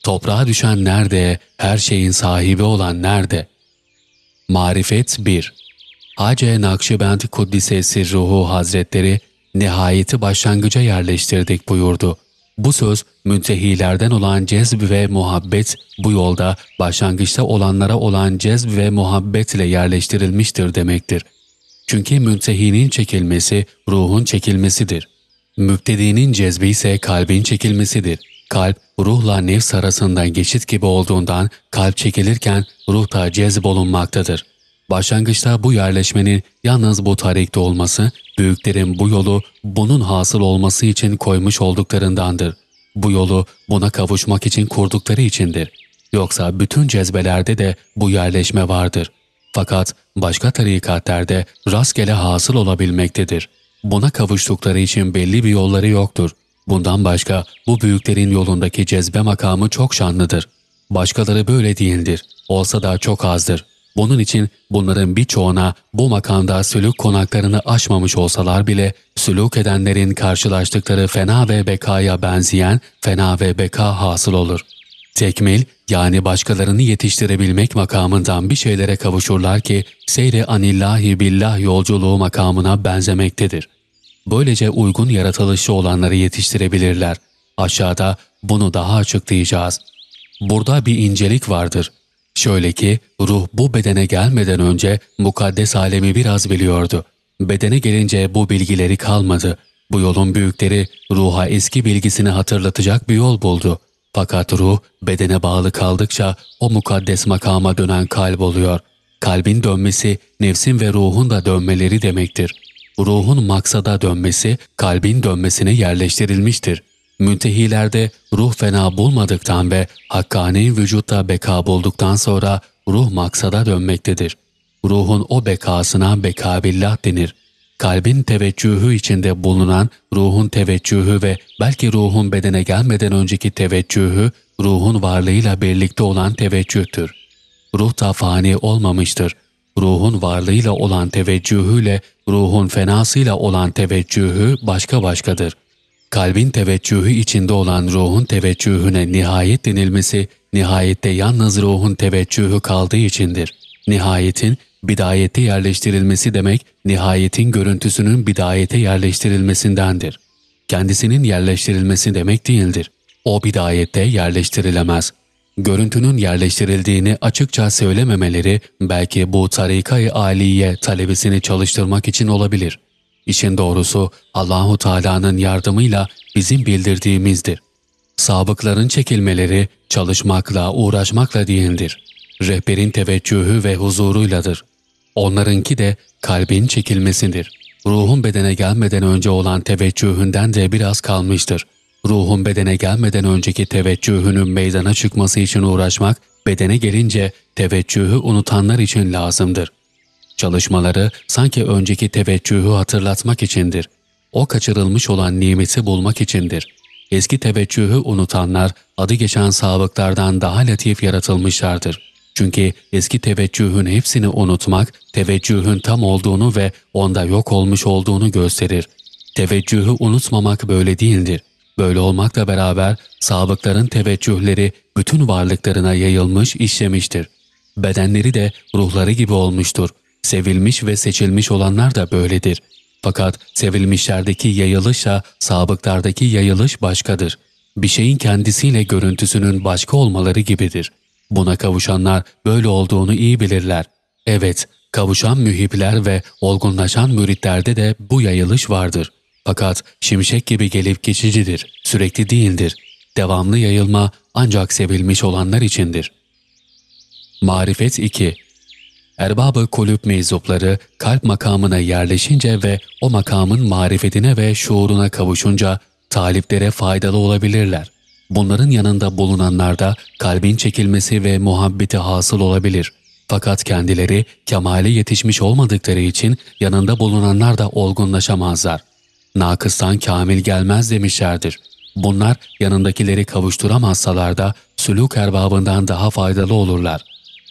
toprağa düşen nerede, her şeyin sahibi olan nerede? Marifet 1 Hace Nakşibend Kuddisesi Ruhu Hazretleri, nihayeti başlangıca yerleştirdik buyurdu. Bu söz müntehilerden olan cezb ve muhabbet bu yolda başlangıçta olanlara olan cezb ve muhabbetle yerleştirilmiştir demektir. Çünkü müntehinin çekilmesi ruhun çekilmesidir. Mübtedinin cezbi ise kalbin çekilmesidir. Kalp, ruhla nefs arasında geçit gibi olduğundan kalp çekilirken ruh da cezbolunmaktadır. Başlangıçta bu yerleşmenin yalnız bu tarikte olması, büyüklerin bu yolu bunun hasıl olması için koymuş olduklarındandır. Bu yolu buna kavuşmak için kurdukları içindir. Yoksa bütün cezbelerde de bu yerleşme vardır. Fakat başka tarikatlerde rastgele hasıl olabilmektedir. Buna kavuştukları için belli bir yolları yoktur. Bundan başka bu büyüklerin yolundaki cezbe makamı çok şanlıdır. Başkaları böyle değildir. Olsa da çok azdır. Bunun için bunların birçoğuna bu makamda sülük konaklarını aşmamış olsalar bile sülük edenlerin karşılaştıkları fena ve bekaya benzeyen fena ve beka hasıl olur. Tekmil yani başkalarını yetiştirebilmek makamından bir şeylere kavuşurlar ki seyre anillahi billah yolculuğu makamına benzemektedir. Böylece uygun yaratılışı olanları yetiştirebilirler. Aşağıda bunu daha açıklayacağız. Burada bir incelik vardır. Şöyle ki ruh bu bedene gelmeden önce mukaddes alemi biraz biliyordu. Bedene gelince bu bilgileri kalmadı. Bu yolun büyükleri ruha eski bilgisini hatırlatacak bir yol buldu. Fakat ruh bedene bağlı kaldıkça o mukaddes makama dönen kalp oluyor. Kalbin dönmesi nefsin ve ruhun da dönmeleri demektir. Ruhun maksada dönmesi kalbin dönmesine yerleştirilmiştir. Müntehilerde ruh fena bulmadıktan ve hakkani vücutta beka bulduktan sonra ruh maksada dönmektedir. Ruhun o bekasına bekabillah denir. Kalbin teveccühü içinde bulunan ruhun teveccühü ve belki ruhun bedene gelmeden önceki teveccühü, ruhun varlığıyla birlikte olan teveccühtür. Ruh da fani olmamıştır. Ruhun varlığıyla olan teveccühüyle, ruhun fenasıyla olan teveccühü başka başkadır. Kalbin teveccühü içinde olan ruhun teveccühüne nihayet denilmesi, nihayette yalnız ruhun teveccühü kaldığı içindir. Nihayetin bidayette yerleştirilmesi demek, nihayetin görüntüsünün bidayete yerleştirilmesindendir. Kendisinin yerleştirilmesi demek değildir. O bidayette yerleştirilemez. Görüntünün yerleştirildiğini açıkça söylememeleri belki bu tarikayı aliye talebesini çalıştırmak için olabilir. İşin doğrusu Allahu Teala'nın yardımıyla bizim bildirdiğimizdir. Sabıkların çekilmeleri çalışmakla, uğraşmakla değildir. Rehberin teveccühü ve huzuruyladır. Onlarınki de kalbin çekilmesidir. Ruhun bedene gelmeden önce olan teveccühünden de biraz kalmıştır. Ruhun bedene gelmeden önceki teveccühünün meydana çıkması için uğraşmak, bedene gelince teveccühü unutanlar için lazımdır. Çalışmaları sanki önceki teveccühü hatırlatmak içindir. O kaçırılmış olan nimeti bulmak içindir. Eski teveccühü unutanlar adı geçen sabıklardan daha latif yaratılmışlardır. Çünkü eski teveccühün hepsini unutmak, teveccühün tam olduğunu ve onda yok olmuş olduğunu gösterir. Teveccühü unutmamak böyle değildir. Böyle olmakla beraber sabıkların teveccühleri bütün varlıklarına yayılmış, işlemiştir. Bedenleri de ruhları gibi olmuştur. Sevilmiş ve seçilmiş olanlar da böyledir. Fakat sevilmişlerdeki yayılışla sabıklardaki yayılış başkadır. Bir şeyin kendisiyle görüntüsünün başka olmaları gibidir.'' Buna kavuşanlar böyle olduğunu iyi bilirler. Evet, kavuşan mühipler ve olgunlaşan müritlerde de bu yayılış vardır. Fakat şimşek gibi gelip geçicidir, sürekli değildir. Devamlı yayılma ancak sevilmiş olanlar içindir. Marifet 2 Erbabı kulüp meczupları kalp makamına yerleşince ve o makamın marifetine ve şuuruna kavuşunca taliplere faydalı olabilirler. Bunların yanında bulunanlarda kalbin çekilmesi ve muhabbeti hasıl olabilir. Fakat kendileri kemale yetişmiş olmadıkları için yanında bulunanlar da olgunlaşamazlar. Nakıstan kamil gelmez demişlerdir. Bunlar yanındakileri kavuşturamazsalar da sülük erbabından daha faydalı olurlar.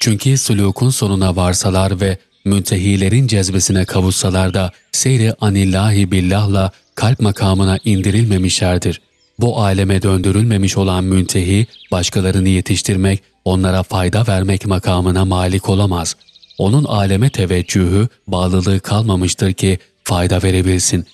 Çünkü sülükün sonuna varsalar ve müntehilerin cezbesine kavuşsalar da seyri anillahi billahla kalp makamına indirilmemişlerdir. Bu aleme döndürülmemiş olan müntehi, başkalarını yetiştirmek, onlara fayda vermek makamına malik olamaz. Onun aleme teveccühü, bağlılığı kalmamıştır ki fayda verebilsin.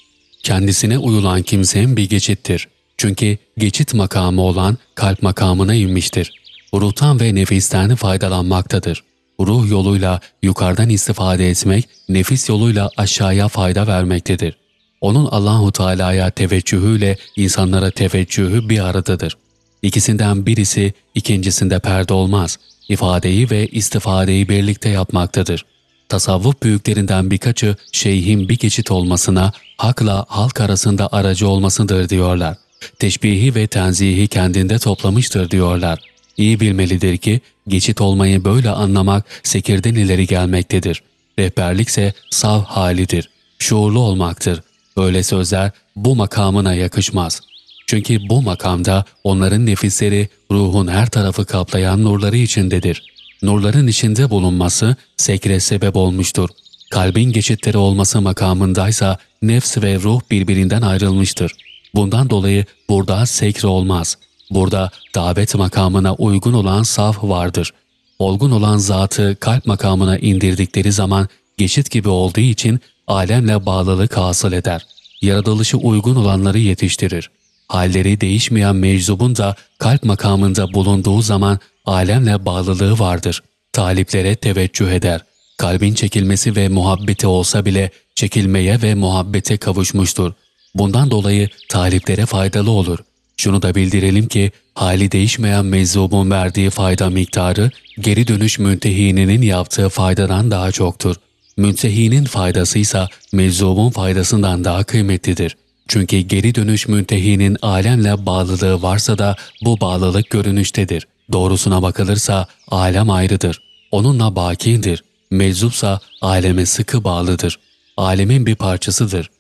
Kendisine uyulan kimsenin bir geçittir. Çünkü geçit makamı olan kalp makamına inmiştir. Ruhtan ve nefisten faydalanmaktadır. ruh yoluyla yukarıdan istifade etmek, nefis yoluyla aşağıya fayda vermektedir. Onun Allahu Teala'ya teveccühüyle insanlara teveccühü bir aradadır. İkisinden birisi ikincisinde perde olmaz. İfadeyi ve istifadeyi birlikte yapmaktadır. Tasavvuf büyüklerinden birkaçı şeyhin bir geçit olmasına, hakla halk arasında aracı olmasıdır diyorlar. Teşbihi ve tenzihi kendinde toplamıştır diyorlar. İyi bilmelidir ki geçit olmayı böyle anlamak sekirden ileri gelmektedir. Rehberlikse sav halidir, şuurlu olmaktır. Böyle sözler bu makamına yakışmaz. Çünkü bu makamda onların nefisleri ruhun her tarafı kaplayan nurları içindedir. Nurların içinde bulunması sekre sebep olmuştur. Kalbin geçitleri olması makamındaysa nefs ve ruh birbirinden ayrılmıştır. Bundan dolayı burada sekre olmaz. Burada davet makamına uygun olan saf vardır. Olgun olan zatı kalp makamına indirdikleri zaman geçit gibi olduğu için alemle bağlılık hasıl eder. Yaratılışı uygun olanları yetiştirir. Halleri değişmeyen meczubun da kalp makamında bulunduğu zaman alemle bağlılığı vardır. Taliplere teveccüh eder. Kalbin çekilmesi ve muhabbeti olsa bile çekilmeye ve muhabbete kavuşmuştur. Bundan dolayı taliplere faydalı olur. Şunu da bildirelim ki hali değişmeyen meczubun verdiği fayda miktarı geri dönüş müntehininin yaptığı faydadan daha çoktur. Müntehinin faydası ise meczubun faydasından daha kıymetlidir. Çünkü geri dönüş müntehinin alemle bağlılığı varsa da bu bağlılık görünüştedir. Doğrusuna bakılırsa alem ayrıdır. Onunla bakidir. Meczupsa aleme sıkı bağlıdır. Alemin bir parçasıdır.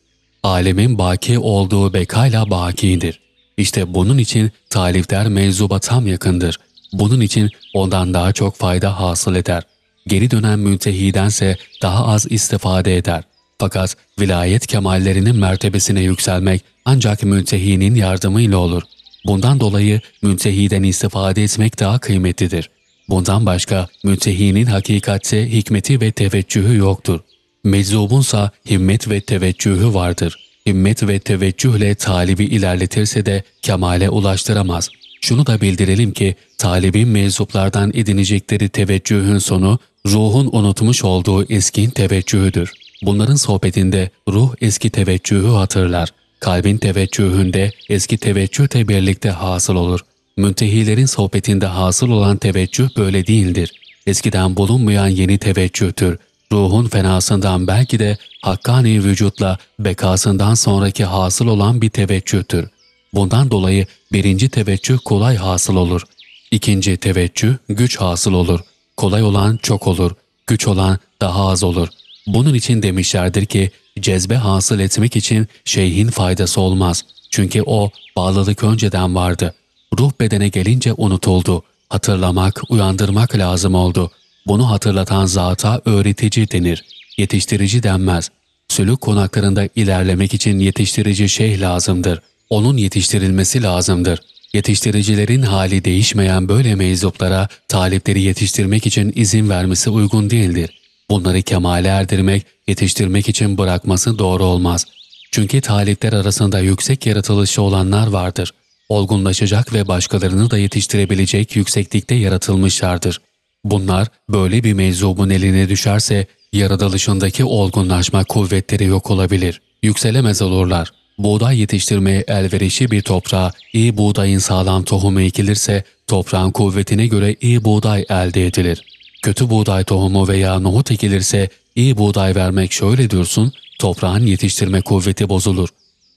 Alemin baki olduğu bekayla bakidir. İşte bunun için talifler mevzuba tam yakındır. Bunun için ondan daha çok fayda hasıl eder. Geri dönen müntehidense daha az istifade eder. Fakat vilayet kemallerinin mertebesine yükselmek ancak müntehinin yardımıyla olur. Bundan dolayı müntehiden istifade etmek daha kıymetlidir. Bundan başka müntehinin hakikatte hikmeti ve teveccühü yoktur. Meczubunsa himmet ve teveccühü vardır. Himmet ve teveccühle talibi ilerletirse de kemale ulaştıramaz. Şunu da bildirelim ki talibin meczuplardan edinecekleri teveccühün sonu ruhun unutmuş olduğu eski teveccühüdür. Bunların sohbetinde ruh eski teveccühü hatırlar. Kalbin teveccühünde eski teveccüh de birlikte hasıl olur. Müntehilerin sohbetinde hasıl olan teveccüh böyle değildir. Eskiden bulunmayan yeni teveccühtür. Ruhun fenasından belki de hakkani vücutla bekasından sonraki hasıl olan bir teveccühtür. Bundan dolayı birinci teveccüh kolay hasıl olur. İkinci teveccüh güç hasıl olur. Kolay olan çok olur. Güç olan daha az olur. Bunun için demişlerdir ki cezbe hasıl etmek için şeyhin faydası olmaz. Çünkü o bağlılık önceden vardı. Ruh bedene gelince unutuldu. Hatırlamak, uyandırmak lazım oldu. Bunu hatırlatan zata öğretici denir. Yetiştirici denmez. Sülük konaklarında ilerlemek için yetiştirici şey lazımdır. Onun yetiştirilmesi lazımdır. Yetiştiricilerin hali değişmeyen böyle meczuplara talipleri yetiştirmek için izin vermesi uygun değildir. Bunları kemale erdirmek, yetiştirmek için bırakması doğru olmaz. Çünkü talipler arasında yüksek yaratılışı olanlar vardır. Olgunlaşacak ve başkalarını da yetiştirebilecek yükseklikte yaratılmışlardır. Bunlar böyle bir meczubun eline düşerse yaratılışındaki olgunlaşma kuvvetleri yok olabilir. Yükselemez olurlar. Buğday yetiştirmeye elverişli bir toprağa iyi buğdayın sağlam tohumu ekilirse toprağın kuvvetine göre iyi buğday elde edilir. Kötü buğday tohumu veya nohut ekilirse iyi buğday vermek şöyle dursun, toprağın yetiştirme kuvveti bozulur.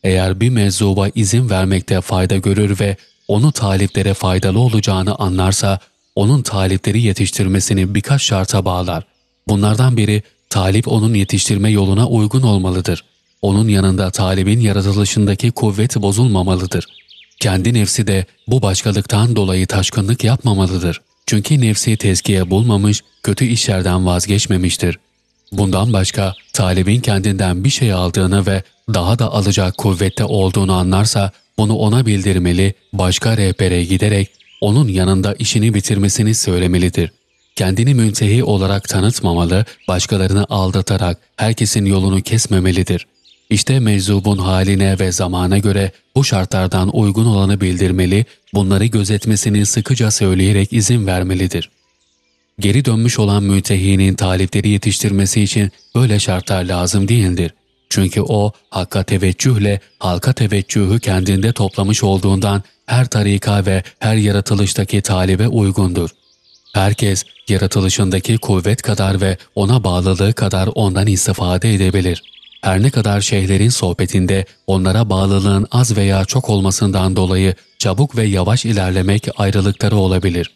Eğer bir meczuba izin vermekte fayda görür ve onu taliplere faydalı olacağını anlarsa, onun talipleri yetiştirmesini birkaç şarta bağlar. Bunlardan biri, talip onun yetiştirme yoluna uygun olmalıdır. Onun yanında talibin yaratılışındaki kuvvet bozulmamalıdır. Kendi nefsi de bu başkalıktan dolayı taşkınlık yapmamalıdır. Çünkü nefsi tezkiye bulmamış, kötü işlerden vazgeçmemiştir. Bundan başka talibin kendinden bir şey aldığını ve daha da alacak kuvvette olduğunu anlarsa bunu ona bildirmeli, başka rehbere giderek onun yanında işini bitirmesini söylemelidir. Kendini müntehi olarak tanıtmamalı, başkalarını aldatarak herkesin yolunu kesmemelidir. İşte meczubun haline ve zamana göre bu şartlardan uygun olanı bildirmeli, bunları gözetmesini sıkıca söyleyerek izin vermelidir. geri dönmüş olan mütehinin talipleri yetiştirmesi için böyle şartlar lazım değildir. Çünkü o hakka teveccühle halka teveccühü kendinde toplamış olduğundan her tarika ve her yaratılıştaki talibe uygundur. Herkes yaratılışındaki kuvvet kadar ve ona bağlılığı kadar ondan istifade edebilir. Her ne kadar şeyhlerin sohbetinde onlara bağlılığın az veya çok olmasından dolayı çabuk ve yavaş ilerlemek ayrılıkları olabilir.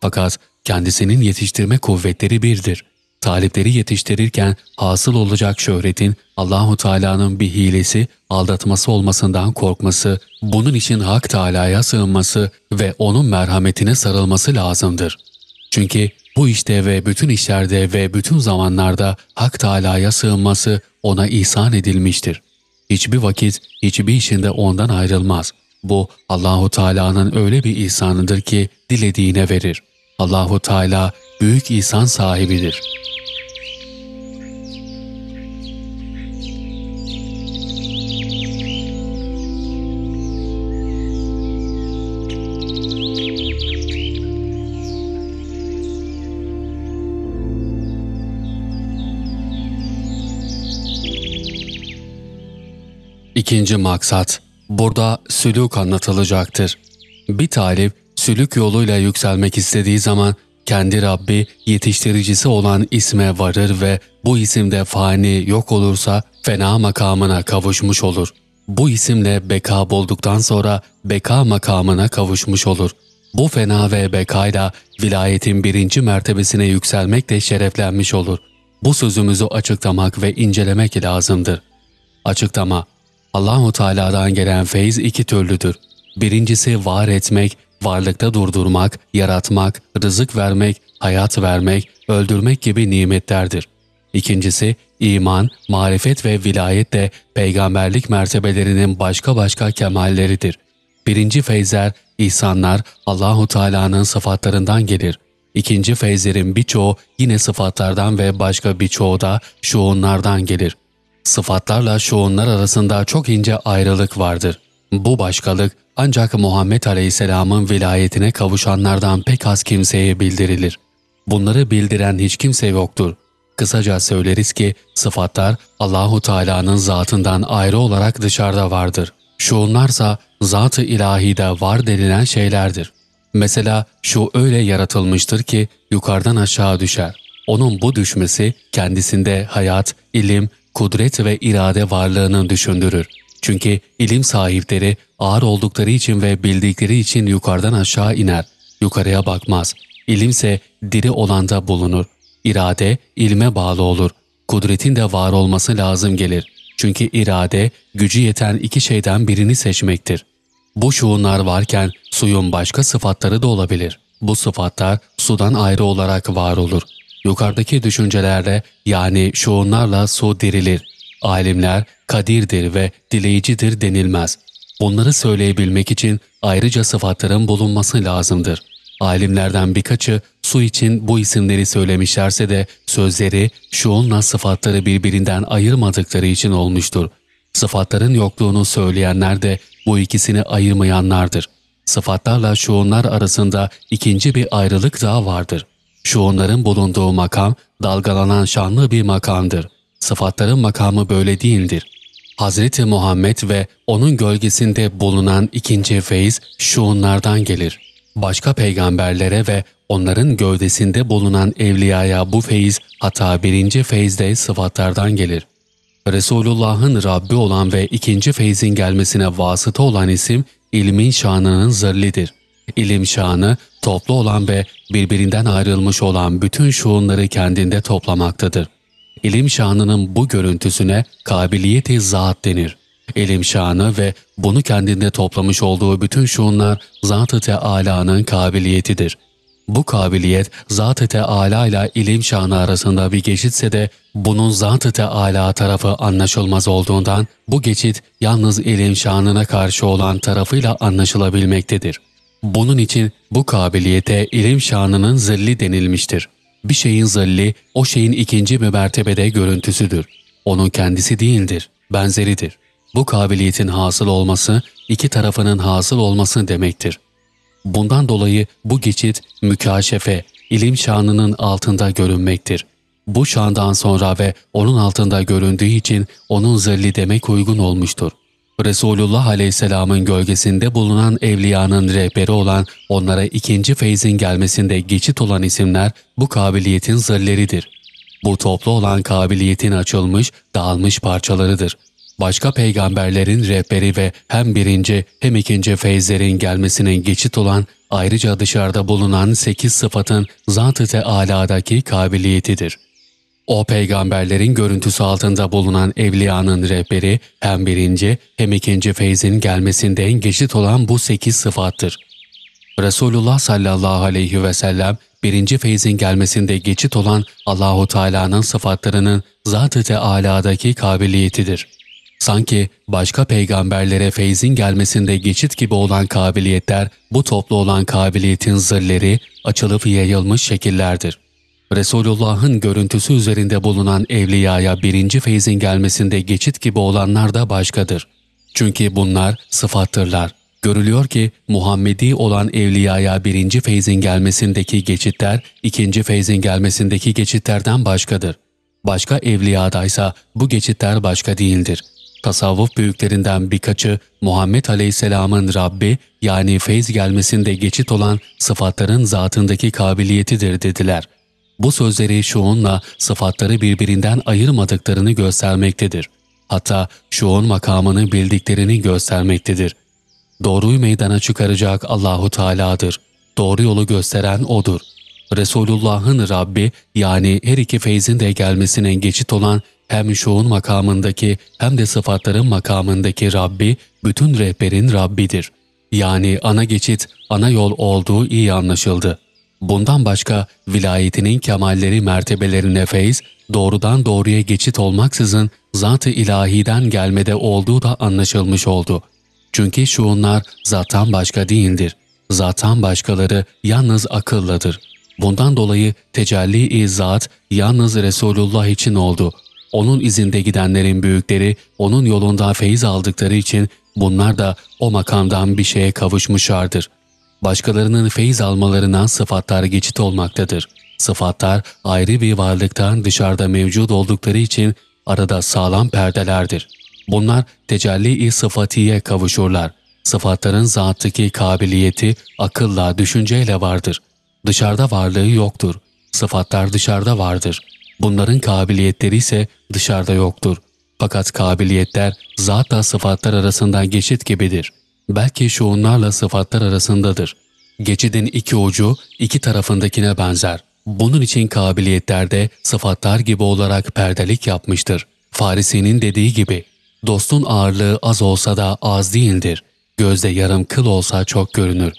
Fakat kendisinin yetiştirme kuvvetleri birdir. Talipleri yetiştirirken hasıl olacak şöhretin Allahu Teala'nın bir hilesi, aldatması olmasından korkması, bunun için Hak Teala'ya sığınması ve onun merhametine sarılması lazımdır. Çünkü bu işte ve bütün işlerde ve bütün zamanlarda Hak Teala'ya sığınması ona ihsan edilmiştir. Hiçbir vakit, hiçbir işinde ondan ayrılmaz. Bu Allahu Teala'nın öyle bir ihsanıdır ki dilediğine verir. Allahu Teala büyük ihsan sahibidir. İkinci maksat, burada sülük anlatılacaktır. Bir talip sülük yoluyla yükselmek istediği zaman kendi Rabbi yetiştiricisi olan isme varır ve bu isimde fani yok olursa fena makamına kavuşmuş olur. Bu isimle beka bulduktan sonra beka makamına kavuşmuş olur. Bu fena ve bekayla vilayetin birinci mertebesine yükselmek de şereflenmiş olur. Bu sözümüzü açıklamak ve incelemek lazımdır. Açıklama Allahu Teala'dan gelen feyz iki türlüdür. Birincisi var etmek, varlıkta durdurmak, yaratmak, rızık vermek, hayat vermek, öldürmek gibi nimetlerdir. İkincisi iman, marifet ve vilayet de peygamberlik mertebelerinin başka başka kemalleridir. Birinci feyzler, ihsanlar Allahu Teala'nın sıfatlarından gelir. İkinci feyzlerin birçoğu yine sıfatlardan ve başka birçoğu da şuunlardan gelir.'' Sıfatlarla şuunlar arasında çok ince ayrılık vardır. Bu başkalık ancak Muhammed Aleyhisselam'ın vilayetine kavuşanlardan pek az kimseye bildirilir. Bunları bildiren hiç kimse yoktur. Kısaca söyleriz ki sıfatlar Allahu Teala'nın zatından ayrı olarak dışarıda vardır. Şuunlarsa zat-ı ilahide var denilen şeylerdir. Mesela şu öyle yaratılmıştır ki yukarıdan aşağı düşer. Onun bu düşmesi kendisinde hayat, ilim, kudret ve irade varlığını düşündürür. Çünkü ilim sahipleri ağır oldukları için ve bildikleri için yukarıdan aşağı iner. Yukarıya bakmaz. İlimse diri olanda bulunur. İrade ilme bağlı olur. Kudretin de var olması lazım gelir. Çünkü irade gücü yeten iki şeyden birini seçmektir. Bu şuunlar varken suyun başka sıfatları da olabilir. Bu sıfatlar sudan ayrı olarak var olur. Yukarıdaki düşüncelerle yani şuunlarla su dirilir. Alimler kadirdir ve dileyicidir denilmez. Bunları söyleyebilmek için ayrıca sıfatların bulunması lazımdır. Alimlerden birkaçı su için bu isimleri söylemişlerse de sözleri şuunla sıfatları birbirinden ayırmadıkları için olmuştur. Sıfatların yokluğunu söyleyenler de bu ikisini ayırmayanlardır. Sıfatlarla şuunlar arasında ikinci bir ayrılık daha vardır.'' Şuunların bulunduğu makam dalgalanan şanlı bir makamdır. Sıfatların makamı böyle değildir. Hazreti Muhammed ve onun gölgesinde bulunan ikinci feyiz şuunlardan gelir. Başka peygamberlere ve onların gövdesinde bulunan evliyaya bu feyiz hatta birinci feyizde sıfatlardan gelir. Resulullah'ın Rabbi olan ve ikinci feyzin gelmesine vasıta olan isim ilmin şanının zırlidir. İlim şanı toplu olan ve birbirinden ayrılmış olan bütün şuunları kendinde toplamaktadır. İlim şanının bu görüntüsüne kabiliyeti zat denir. İlim şanı ve bunu kendinde toplamış olduğu bütün şuunlar Zat-ı Teala'nın kabiliyetidir. Bu kabiliyet Zat-ı Teala ile ilim şanı arasında bir geçitse de bunun Zat-ı Teala tarafı anlaşılmaz olduğundan bu geçit yalnız ilim şanına karşı olan tarafıyla anlaşılabilmektedir. Bunun için bu kabiliyete ilim şanının zilli denilmiştir. Bir şeyin zilli o şeyin ikinci bir mertebede görüntüsüdür. Onun kendisi değildir, benzeridir. Bu kabiliyetin hasıl olması iki tarafının hasıl olması demektir. Bundan dolayı bu geçit mükaşefe ilim şanının altında görünmektir. Bu şandan sonra ve onun altında göründüğü için onun zilli demek uygun olmuştur. Resulullah Aleyhisselam'ın gölgesinde bulunan evliyanın rehberi olan onlara ikinci feyzin gelmesinde geçit olan isimler bu kabiliyetin zırleridir. Bu toplu olan kabiliyetin açılmış, dağılmış parçalarıdır. Başka peygamberlerin rehberi ve hem birinci hem ikinci feyzlerin gelmesinin geçit olan ayrıca dışarıda bulunan sekiz sıfatın Zat-ı Teala'daki kabiliyetidir.'' O peygamberlerin görüntüsü altında bulunan evliyanın rehberi hem birinci hem ikinci feyzin gelmesinden geçit olan bu sekiz sıfattır. Resulullah sallallahu aleyhi ve sellem birinci feyzin gelmesinde geçit olan Allahu Teala'nın sıfatlarının Zat-ı Teala'daki kabiliyetidir. Sanki başka peygamberlere feyzin gelmesinde geçit gibi olan kabiliyetler bu toplu olan kabiliyetin zırleri açılıp yayılmış şekillerdir. Resulullah'ın görüntüsü üzerinde bulunan evliyaya birinci feyzin gelmesinde geçit gibi olanlar da başkadır. Çünkü bunlar sıfattırlar. Görülüyor ki Muhammedi olan evliyaya birinci feyzin gelmesindeki geçitler, ikinci feyzin gelmesindeki geçitlerden başkadır. Başka evliyadaysa bu geçitler başka değildir. Tasavvuf büyüklerinden birkaçı Muhammed Aleyhisselam'ın Rabbi yani feyz gelmesinde geçit olan sıfatların zatındaki kabiliyetidir dediler.'' Bu sözleri şuunla sıfatları birbirinden ayırmadıklarını göstermektedir. Hatta şuun makamını bildiklerini göstermektedir. Doğruyu meydana çıkaracak Allahu Teala'dır. Doğru yolu gösteren O'dur. Resulullah'ın Rabbi yani her iki feyzin de gelmesine geçit olan hem şuun makamındaki hem de sıfatların makamındaki Rabbi bütün rehberin Rabbidir. Yani ana geçit, ana yol olduğu iyi anlaşıldı. Bundan başka vilayetinin kemalleri mertebelerine feyz, doğrudan doğruya geçit olmaksızın zat-ı ilahiden gelmede olduğu da anlaşılmış oldu. Çünkü şuunlar zattan başka değildir. Zattan başkaları yalnız akılladır. Bundan dolayı tecelli-i zat yalnız Resulullah için oldu. Onun izinde gidenlerin büyükleri onun yolunda feyiz aldıkları için bunlar da o makamdan bir şeye kavuşmuşlardır.'' Başkalarının feyiz almalarından sıfatlar geçit olmaktadır. Sıfatlar ayrı bir varlıktan dışarıda mevcut oldukları için arada sağlam perdelerdir. Bunlar tecelli-i sıfatiye kavuşurlar. Sıfatların zattaki kabiliyeti akılla, düşünceyle vardır. Dışarıda varlığı yoktur. Sıfatlar dışarıda vardır. Bunların kabiliyetleri ise dışarıda yoktur. Fakat kabiliyetler zatla sıfatlar arasından geçit gibidir belki şuunlarla sıfatlar arasındadır. Geçidin iki ucu iki tarafındakine benzer. Bunun için kabiliyetlerde sıfatlar gibi olarak perdelik yapmıştır. Farisi'nin dediği gibi, dostun ağırlığı az olsa da az değildir. Gözde yarım kıl olsa çok görünür.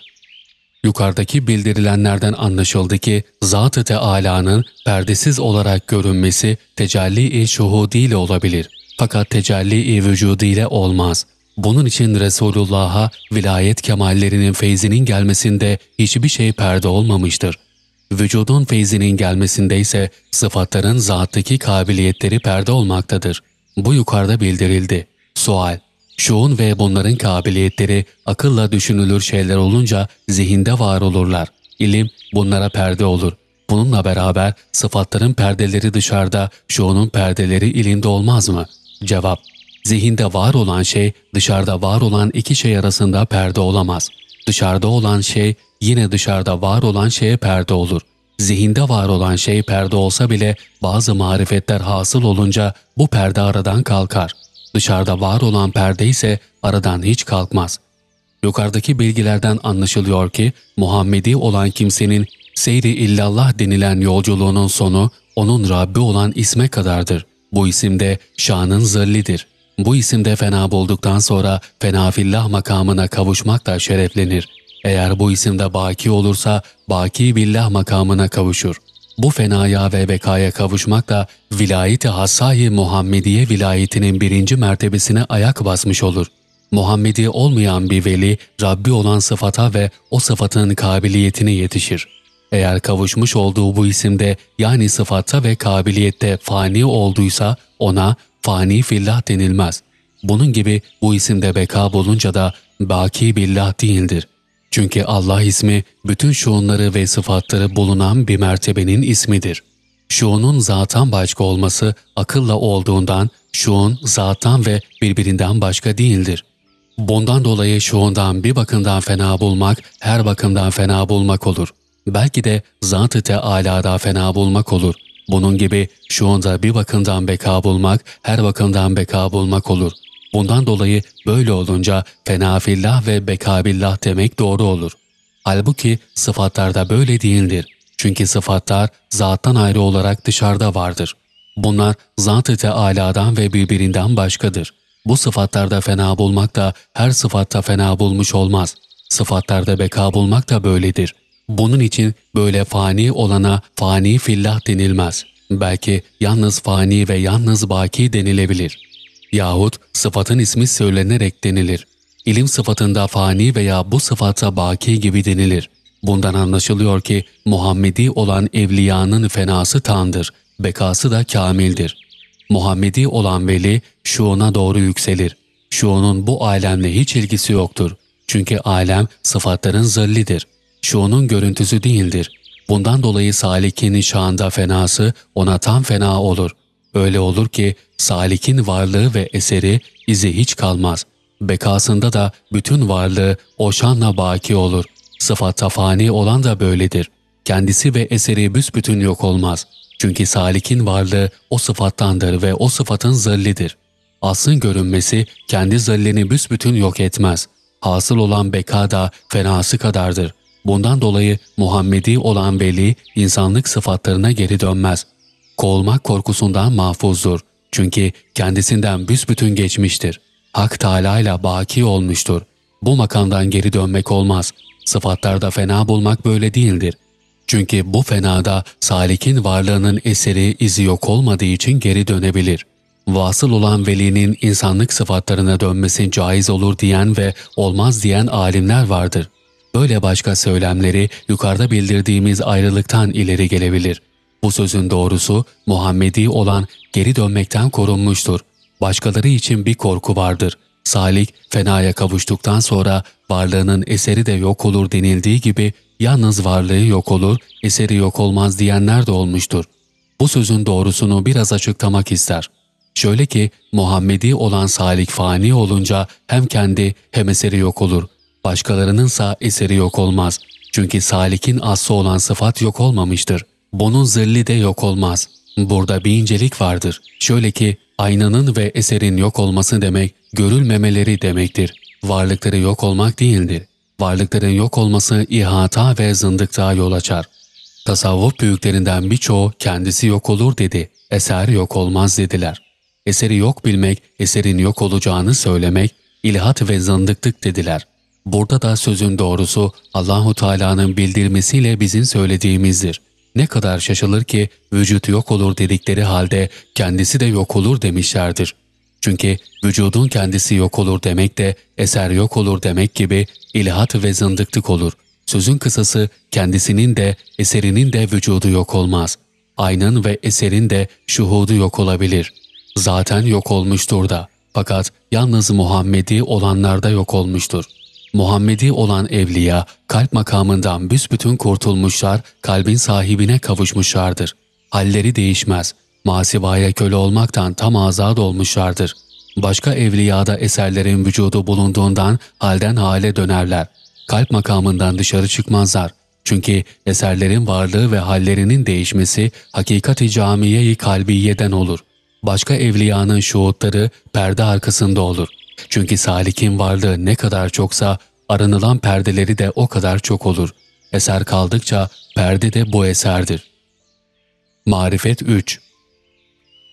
Yukarıdaki bildirilenlerden anlaşıldı ki Zat-ı Teala'nın perdesiz olarak görünmesi tecelli-i şuhudi ile olabilir. Fakat tecelli-i vücudu ile olmaz.'' Bunun için Resulullah'a vilayet kemallerinin feyzinin gelmesinde hiçbir şey perde olmamıştır. Vücudun feyzinin gelmesinde ise sıfatların zattaki kabiliyetleri perde olmaktadır. Bu yukarıda bildirildi. Sual Şuun ve bunların kabiliyetleri akılla düşünülür şeyler olunca zihinde var olurlar. İlim bunlara perde olur. Bununla beraber sıfatların perdeleri dışarıda, şuunun perdeleri ilimde olmaz mı? Cevap Zihinde var olan şey dışarıda var olan iki şey arasında perde olamaz. Dışarıda olan şey yine dışarıda var olan şeye perde olur. Zihinde var olan şey perde olsa bile bazı marifetler hasıl olunca bu perde aradan kalkar. Dışarıda var olan perde ise aradan hiç kalkmaz. Yukarıdaki bilgilerden anlaşılıyor ki Muhammedi olan kimsenin seyri illallah denilen yolculuğunun sonu onun Rabbi olan isme kadardır. Bu isimde şanın zillidir. Bu isimde fena bulduktan sonra fenafillah makamına kavuşmakla şereflenir. Eğer bu isimde baki olursa baki billah makamına kavuşur. Bu fenaya ve bekaya kavuşmak da vilayeti Hassai Muhammediye vilayetinin birinci mertebesine ayak basmış olur. Muhammedi olmayan bir veli Rabbi olan sıfata ve o sıfatın kabiliyetine yetişir. Eğer kavuşmuş olduğu bu isimde yani sıfatta ve kabiliyette fani olduysa ona fani fillah denilmez. Bunun gibi bu isimde beka bulunca da baki billah değildir. Çünkü Allah ismi bütün şuunları ve sıfatları bulunan bir mertebenin ismidir. Şuunun zattan başka olması akılla olduğundan şuun zattan ve birbirinden başka değildir. Bundan dolayı şuundan bir bakımdan fena bulmak her bakımdan fena bulmak olur. Belki de Zat-ı Teâlâ'da fena bulmak olur. Bunun gibi şuunda bir bakımdan beka bulmak her bakımdan beka bulmak olur. Bundan dolayı böyle olunca fena fillah ve bekabillah demek doğru olur. Halbuki sıfatlarda böyle değildir. Çünkü sıfatlar zattan ayrı olarak dışarıda vardır. Bunlar Zat-ı Teâlâ'dan ve birbirinden başkadır. Bu sıfatlarda fena bulmak da her sıfatta fena bulmuş olmaz. Sıfatlarda beka bulmak da böyledir. Bunun için böyle fani olana fani fillah denilmez. Belki yalnız fani ve yalnız baki denilebilir. Yahut sıfatın ismi söylenerek denilir. İlim sıfatında fani veya bu sıfata baki gibi denilir. Bundan anlaşılıyor ki Muhammedi olan evliyanın fenası tandır, bekası da kamildir. Muhammedi olan veli şuuna doğru yükselir. Şuunun bu alemle hiç ilgisi yoktur. Çünkü alem sıfatların zillidir. Şuunun görüntüsü değildir. Bundan dolayı salikin şağında fenası ona tam fena olur. Öyle olur ki salikin varlığı ve eseri izi hiç kalmaz. Bekasında da bütün varlığı o şanla baki olur. Sıfatta fani olan da böyledir. Kendisi ve eseri büsbütün yok olmaz. Çünkü salikin varlığı o sıfattandır ve o sıfatın zillidir. Aslın görünmesi kendi zillini büsbütün yok etmez. Hasıl olan beka da fenası kadardır. Bundan dolayı Muhammedi olan veli insanlık sıfatlarına geri dönmez. Kovulmak korkusundan mahfuzdur. Çünkü kendisinden büsbütün geçmiştir. Hak Teâlâ ile baki olmuştur. Bu makamdan geri dönmek olmaz. Sıfatlarda fena bulmak böyle değildir. Çünkü bu fenada salikin varlığının eseri izi yok olmadığı için geri dönebilir. Vasıl olan velinin insanlık sıfatlarına dönmesi caiz olur diyen ve olmaz diyen alimler vardır. Böyle başka söylemleri yukarıda bildirdiğimiz ayrılıktan ileri gelebilir. Bu sözün doğrusu Muhammedi olan geri dönmekten korunmuştur. Başkaları için bir korku vardır. Salik fenaya kavuştuktan sonra varlığının eseri de yok olur denildiği gibi yalnız varlığı yok olur, eseri yok olmaz diyenler de olmuştur. Bu sözün doğrusunu biraz açıklamak ister. Şöyle ki Muhammedi olan salik fani olunca hem kendi hem eseri yok olur. Başkalarınınsa eseri yok olmaz. Çünkü salikin aslı olan sıfat yok olmamıştır. Bunun zilli de yok olmaz. Burada bir incelik vardır. Şöyle ki aynanın ve eserin yok olması demek görülmemeleri demektir. Varlıkları yok olmak değildir. Varlıkların yok olması ihata ve zındıklığa yol açar. Tasavvuf büyüklerinden birçoğu kendisi yok olur dedi, eser yok olmaz dediler. Eseri yok bilmek, eserin yok olacağını söylemek, ilhat ve zındıklık dediler. Burada da sözün doğrusu Allahu Teala'nın bildirmesiyle bizim söylediğimizdir. Ne kadar şaşılır ki vücut yok olur dedikleri halde kendisi de yok olur demişlerdir. Çünkü vücudun kendisi yok olur demek de eser yok olur demek gibi ilhat ve zındıklık olur. Sözün kısası kendisinin de eserinin de vücudu yok olmaz. Aynın ve eserin de şuhudu yok olabilir. Zaten yok olmuştur da. Fakat yalnız Muhammedi olanlarda yok olmuştur. Muhammedi olan evliya kalp makamından büsbütün kurtulmuşlar, kalbin sahibine kavuşmuşlardır. Halleri değişmez. Masivaya köle olmaktan tam azad olmuşlardır. Başka evliyada eserlerin vücudu bulunduğundan halden hale dönerler. Kalp makamından dışarı çıkmazlar. Çünkü eserlerin varlığı ve hallerinin değişmesi hakikati camiye-i kalbiyeden olur. Başka evliyanın şuhutları perde arkasında olur. Çünkü salikin varlığı ne kadar çoksa aranılan perdeleri de o kadar çok olur. Eser kaldıkça perde de bu eserdir. Marifet 3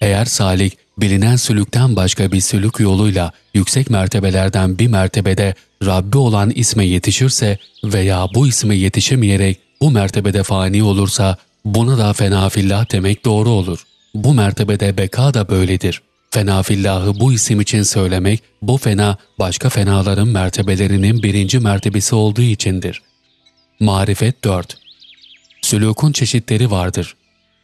Eğer salik bilinen sülükten başka bir sülük yoluyla yüksek mertebelerden bir mertebede Rabbi olan isme yetişirse veya bu isme yetişemeyerek bu mertebede fani olursa buna da fenafillah demek doğru olur. Bu mertebede beka da böyledir. Fenafillahı bu isim için söylemek, bu fena başka fenaların mertebelerinin birinci mertebesi olduğu içindir. Marifet 4 Sülükün çeşitleri vardır.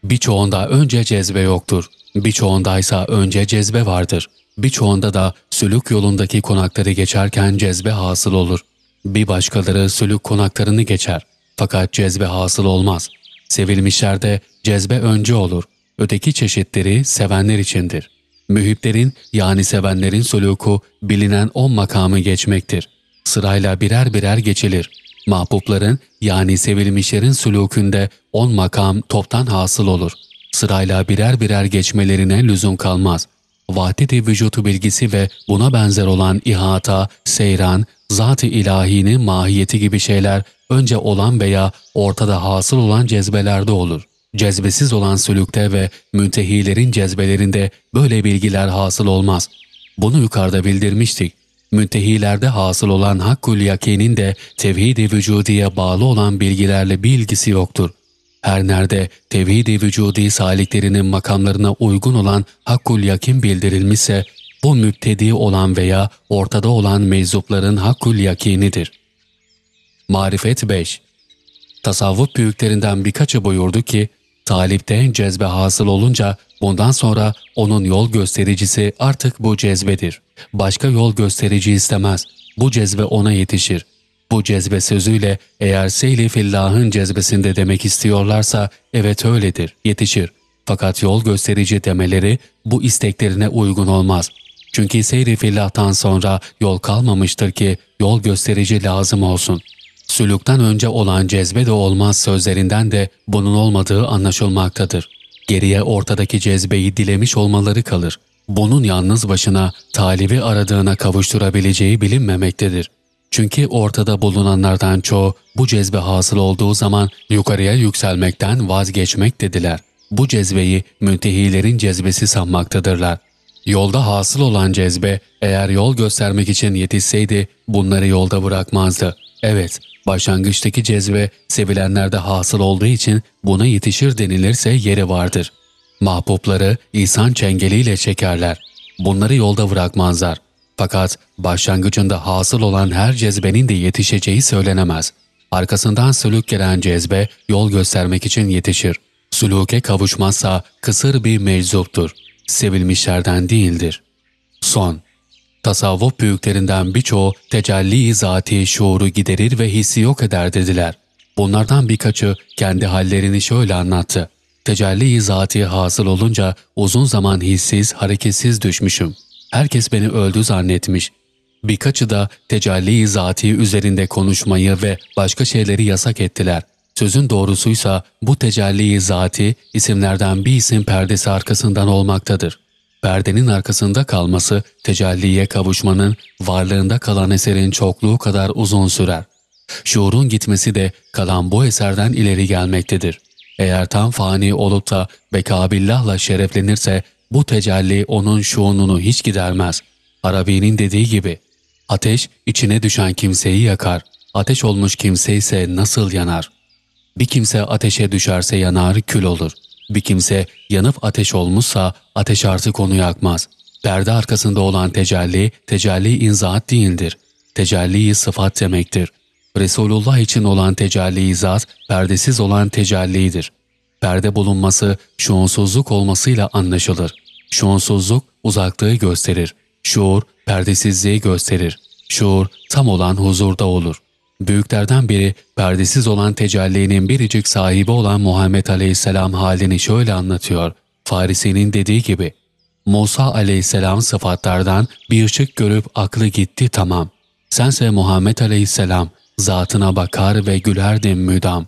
Birçoğunda önce cezbe yoktur. Birçoğundaysa önce cezbe vardır. Birçoğunda da sülük yolundaki konakları geçerken cezbe hasıl olur. Bir başkaları sülük konaklarını geçer. Fakat cezbe hasıl olmaz. Sevilmişlerde cezbe önce olur. Öteki çeşitleri sevenler içindir. Mühiplerin yani sevenlerin suluku bilinen on makamı geçmektir. Sırayla birer birer geçilir. Mahbupların yani sevilmişlerin sulukünde on makam toptan hasıl olur. Sırayla birer birer geçmelerine lüzum kalmaz. Vahdet-i vücutu bilgisi ve buna benzer olan ihata, seyran, zat-ı ilahinin mahiyeti gibi şeyler önce olan veya ortada hasıl olan cezbelerde olur. Cezbesiz olan sülükte ve müntehilerin cezbelerinde böyle bilgiler hasıl olmaz. Bunu yukarıda bildirmiştik. Müntehilerde hasıl olan hakkul yakinin de tevhid-i vücudiye bağlı olan bilgilerle bir ilgisi yoktur. Her nerede tevhid-i vücudi saliklerinin makamlarına uygun olan hakkul yakin bildirilmişse, bu müptedi olan veya ortada olan meczupların hakkul yakinidir. Marifet 5 Tasavvuf büyüklerinden birkaçı buyurdu ki, talipte cezbe hasıl olunca bundan sonra onun yol göstericisi artık bu cezbedir. Başka yol gösterici istemez. Bu cezbe ona yetişir. Bu cezbe sözüyle eğer seyli fillahın cezbesinde demek istiyorlarsa evet öyledir, yetişir. Fakat yol gösterici demeleri bu isteklerine uygun olmaz. Çünkü seyri fillahtan sonra yol kalmamıştır ki yol gösterici lazım olsun. Sülükten önce olan cezbe de olmaz sözlerinden de bunun olmadığı anlaşılmaktadır. Geriye ortadaki cezbeyi dilemiş olmaları kalır. Bunun yalnız başına talibi aradığına kavuşturabileceği bilinmemektedir. Çünkü ortada bulunanlardan çoğu bu cezbe hasıl olduğu zaman yukarıya yükselmekten vazgeçmek dediler. Bu cezbeyi müntehilerin cezbesi sanmaktadırlar. Yolda hasıl olan cezbe eğer yol göstermek için yetişseydi bunları yolda bırakmazdı. Evet, başlangıçtaki cezbe sevilenlerde hasıl olduğu için buna yetişir denilirse yeri vardır. Mahbupları insan çengeliyle çekerler. Bunları yolda bırakmazlar. Fakat başlangıcında hasıl olan her cezbenin de yetişeceği söylenemez. Arkasından sülük gelen cezbe yol göstermek için yetişir. Sülüke kavuşmazsa kısır bir meczuptur. Sevilmişlerden değildir. Son Tasavvuf büyüklerinden birçoğu tecelli-i zati şuuru giderir ve hissi yok eder dediler. Bunlardan birkaçı kendi hallerini şöyle anlattı. Tecelli-i zati hasıl olunca uzun zaman hissiz, hareketsiz düşmüşüm. Herkes beni öldü zannetmiş. Birkaçı da tecelli-i zati üzerinde konuşmayı ve başka şeyleri yasak ettiler. Sözün doğrusuysa bu tecelli-i zati isimlerden bir isim perdesi arkasından olmaktadır. Perdenin arkasında kalması tecelliye kavuşmanın varlığında kalan eserin çokluğu kadar uzun sürer. Şuurun gitmesi de kalan bu eserden ileri gelmektedir. Eğer tam fani olup da bekabillahla şereflenirse bu tecelli onun şuununu hiç gidermez. Arabi'nin dediği gibi, ateş içine düşen kimseyi yakar, ateş olmuş kimse ise nasıl yanar? Bir kimse ateşe düşerse yanar, kül olur. Bir kimse yanıp ateş olmuşsa ateş artık onu yakmaz. Perde arkasında olan tecelli, tecelli inzat değildir. Tecelli sıfat demektir. Resulullah için olan tecelli zat, perdesiz olan tecellidir. Perde bulunması, şuunsuzluk olmasıyla anlaşılır. Şuunsuzluk uzaklığı gösterir. Şuur, perdesizliği gösterir. Şuur, tam olan huzurda olur. Büyüklerden biri, perdesiz olan tecellinin biricik sahibi olan Muhammed Aleyhisselam halini şöyle anlatıyor. Farisi'nin dediği gibi, Musa Aleyhisselam sıfatlardan bir ışık görüp aklı gitti tamam. Sense Muhammed Aleyhisselam, zatına bakar ve gülerdin müdam.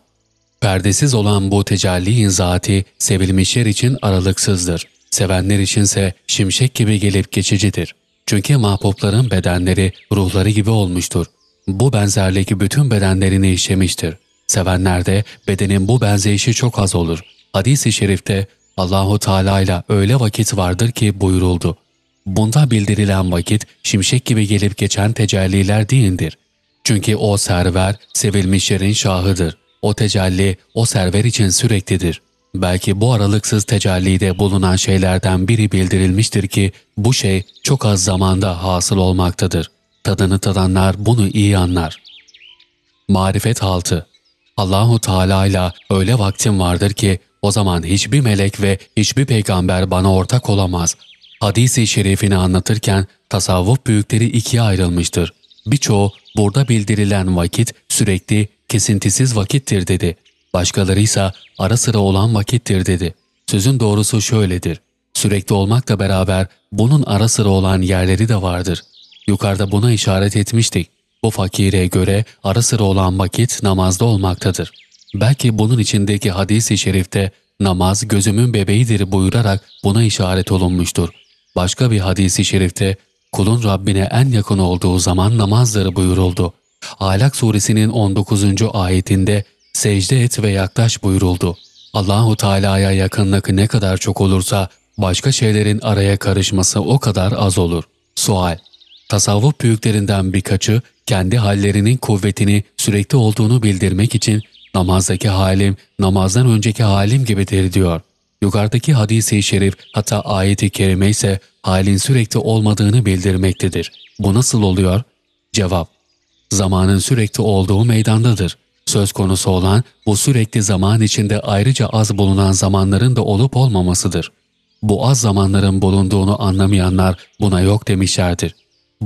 Perdesiz olan bu tecelliğin zati sevilmişler için aralıksızdır. Sevenler içinse şimşek gibi gelip geçicidir. Çünkü mahbupların bedenleri ruhları gibi olmuştur. Bu benzerlik bütün bedenlerini işlemiştir. Sevenlerde bedenin bu benzeyişi çok az olur. Hadis-i şerifte Allahu Teala ile öyle vakit vardır ki buyuruldu. Bunda bildirilen vakit şimşek gibi gelip geçen tecelliler değildir. Çünkü o server sevilmişlerin şahıdır. O tecelli o server için süreklidir. Belki bu aralıksız tecellide bulunan şeylerden biri bildirilmiştir ki bu şey çok az zamanda hasıl olmaktadır. Tadını tadanlar bunu iyi anlar. Marifet haltı Allahu Teala ile öyle vaktim vardır ki o zaman hiçbir melek ve hiçbir peygamber bana ortak olamaz. Hadis-i şerifini anlatırken tasavvuf büyükleri ikiye ayrılmıştır. Birçoğu burada bildirilen vakit sürekli kesintisiz vakittir dedi. Başkaları ise ara sıra olan vakittir dedi. Sözün doğrusu şöyledir. Sürekli olmakla beraber bunun ara sıra olan yerleri de vardır. Yukarıda buna işaret etmiştik. Bu fakire göre ara sıra olan vakit namazda olmaktadır. Belki bunun içindeki hadis-i şerifte namaz gözümün bebeğidir buyurarak buna işaret olunmuştur. Başka bir hadisi şerifte kulun Rabbine en yakın olduğu zaman namazdır buyuruldu. Alak suresinin 19. ayetinde secde et ve yaklaş buyuruldu. Allahu Teala'ya yakınlık ne kadar çok olursa başka şeylerin araya karışması o kadar az olur. Sual Tasavvuf büyüklerinden birkaçı kendi hallerinin kuvvetini sürekli olduğunu bildirmek için namazdaki halim namazdan önceki halim gibidir diyor. Yukarıdaki hadis-i şerif hatta ayeti kerime ise halin sürekli olmadığını bildirmektedir. Bu nasıl oluyor? Cevap Zamanın sürekli olduğu meydandadır. Söz konusu olan bu sürekli zaman içinde ayrıca az bulunan zamanların da olup olmamasıdır. Bu az zamanların bulunduğunu anlamayanlar buna yok demişlerdir.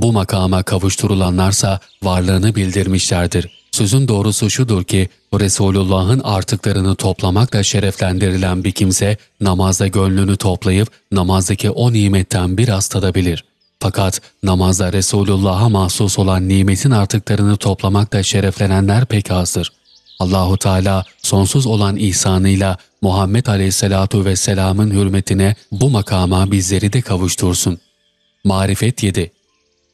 Bu makama kavuşturulanlarsa varlığını bildirmişlerdir. Sözün doğrusu şudur ki Resulullah'ın artıklarını toplamakla şereflendirilen bir kimse namazda gönlünü toplayıp namazdaki o nimetten biraz tadabilir. Fakat namazda Resulullah'a mahsus olan nimetin artıklarını toplamakla şereflenenler pek azdır. Allahu Teala sonsuz olan ihsanıyla Muhammed Aleyhisselatu Vesselam'ın hürmetine bu makama bizleri de kavuştursun. Marifet 7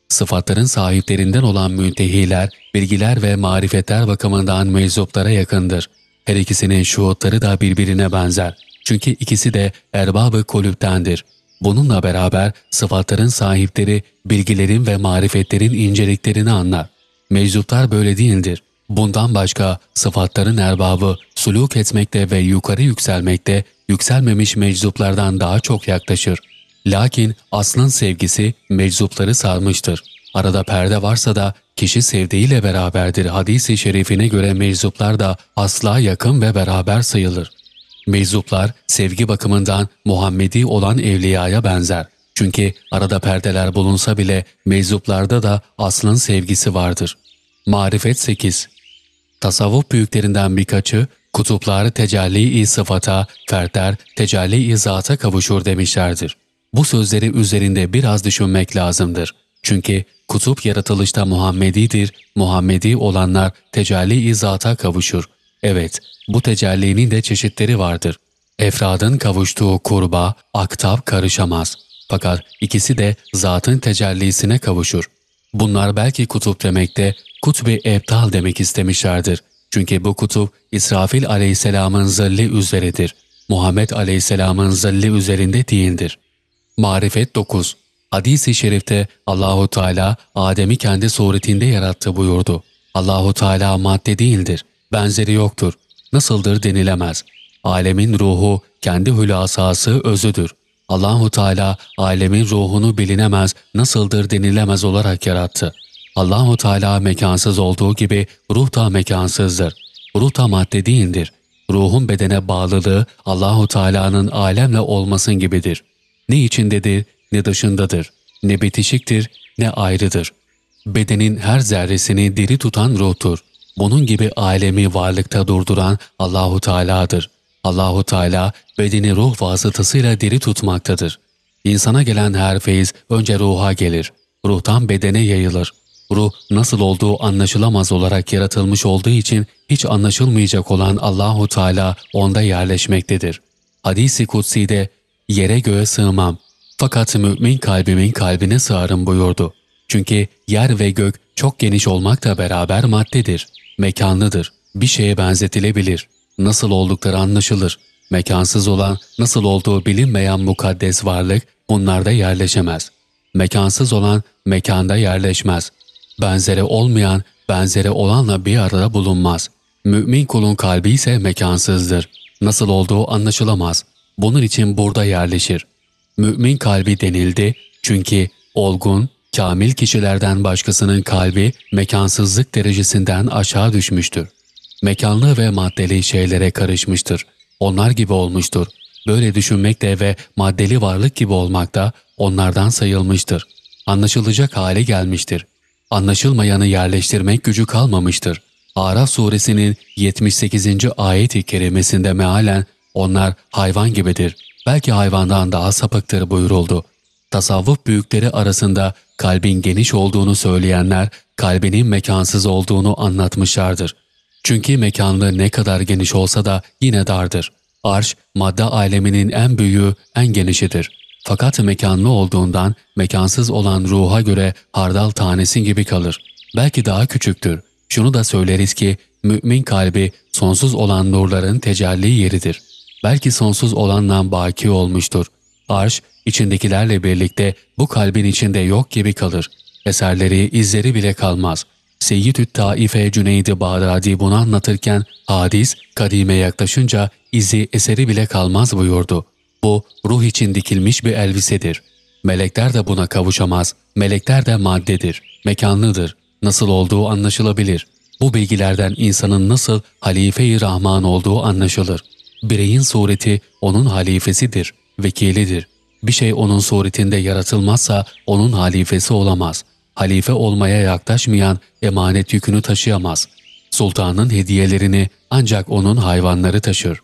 Sıfatların sahiplerinden olan müntehiler, bilgiler ve marifetler bakımından meczuplara yakındır. Her ikisinin şuutları da birbirine benzer. Çünkü ikisi de erbabı kulüptendir. Bununla beraber sıfatların sahipleri bilgilerin ve marifetlerin inceliklerini anlar. Meczuplar böyle değildir. Bundan başka sıfatların erbabı suluk etmekte ve yukarı yükselmekte yükselmemiş meczuplardan daha çok yaklaşır. Lakin aslın sevgisi meczupları sarmıştır. Arada perde varsa da kişi sevdiğiyle beraberdir hadisi şerifine göre meczuplar da asla yakın ve beraber sayılır. Meczuplar sevgi bakımından Muhammedi olan evliyaya benzer. Çünkü arada perdeler bulunsa bile meczuplarda da aslın sevgisi vardır. Marifet 8 Tasavvuf büyüklerinden birkaçı kutuplar tecelli-i sıfata, fertler tecelli-i zata kavuşur demişlerdir. Bu sözleri üzerinde biraz düşünmek lazımdır. Çünkü kutup yaratılışta Muhammedidir, Muhammedi olanlar tecelli-i zata kavuşur. Evet, bu tecellinin de çeşitleri vardır. Efradın kavuştuğu kurba, aktav karışamaz. Fakat ikisi de zatın tecellisine kavuşur. Bunlar belki kutup demekte, kutbi ebtal demek istemişlerdir. Çünkü bu kutup İsrafil aleyhisselamın zilli üzeridir. Muhammed aleyhisselamın zilli üzerinde değildir. Marifet 9 Hadis-i şerifte Allahu Teala Adem'i kendi suretinde yarattı buyurdu. Allahu Teala madde değildir, benzeri yoktur. Nasıldır denilemez. Alemin ruhu kendi hülasası özüdür. Allahu Teala alemin ruhunu bilinemez, nasıldır denilemez olarak yarattı. Allahu Teala mekansız olduğu gibi ruh da mekansızdır. Ruh da madde değildir. Ruhun bedene bağlılığı Allahu Teala'nın alemle olmasın gibidir. Ne içindedir ne dışındadır. Ne bitişiktir ne ayrıdır. Bedenin her zerresini diri tutan ruhtur. Bunun gibi alemi varlıkta durduran Allahu Teala'dır. Allahu Teala bedeni ruh vasıtasıyla diri tutmaktadır. İnsana gelen her feyiz önce ruha gelir. Ruhtan bedene yayılır. Ruh nasıl olduğu anlaşılamaz olarak yaratılmış olduğu için hiç anlaşılmayacak olan Allahu Teala onda yerleşmektedir. Hadis-i Kutsi'de yere göğe sığmam fakat mümin kalbimin kalbine sığarım buyurdu. Çünkü yer ve gök çok geniş olmakla beraber maddedir, mekanlıdır, bir şeye benzetilebilir. Nasıl oldukları anlaşılır. Mekansız olan nasıl olduğu bilinmeyen mukaddes varlık bunlarda yerleşemez. Mekansız olan mekanda yerleşmez. Benzeri olmayan benzeri olanla bir arada bulunmaz. Mümin kulun kalbi ise mekansızdır. Nasıl olduğu anlaşılamaz. Bunun için burada yerleşir. Mümin kalbi denildi çünkü olgun, kamil kişilerden başkasının kalbi mekansızlık derecesinden aşağı düşmüştür. Mekanlı ve maddeli şeylere karışmıştır. Onlar gibi olmuştur. Böyle düşünmekte ve maddeli varlık gibi olmakta onlardan sayılmıştır. Anlaşılacak hale gelmiştir. Anlaşılmayanı yerleştirmek gücü kalmamıştır. Araf suresinin 78. ayet-i kerimesinde mealen onlar hayvan gibidir. Belki hayvandan daha sapıktır buyuruldu. Tasavvuf büyükleri arasında kalbin geniş olduğunu söyleyenler kalbinin mekansız olduğunu anlatmışlardır. Çünkü mekanlı ne kadar geniş olsa da yine dardır. Arş, madde aleminin en büyüğü, en genişidir. Fakat mekanlı olduğundan mekansız olan ruha göre hardal tanesi gibi kalır. Belki daha küçüktür. Şunu da söyleriz ki mümin kalbi sonsuz olan nurların tecelli yeridir. Belki sonsuz olanla baki olmuştur. Arş içindekilerle birlikte bu kalbin içinde yok gibi kalır. Eserleri, izleri bile kalmaz. Seyyid-ü Taife Cüneydi Bağdadi bunu anlatırken hadis, kadime yaklaşınca izi, eseri bile kalmaz buyurdu. Bu ruh için dikilmiş bir elbisedir. Melekler de buna kavuşamaz. Melekler de maddedir, mekanlıdır. Nasıl olduğu anlaşılabilir. Bu bilgilerden insanın nasıl halife-i Rahman olduğu anlaşılır. Bireyin sureti onun halifesidir, vekilidir. Bir şey onun suretinde yaratılmazsa onun halifesi olamaz. Halife olmaya yaklaşmayan emanet yükünü taşıyamaz. Sultanın hediyelerini ancak onun hayvanları taşır.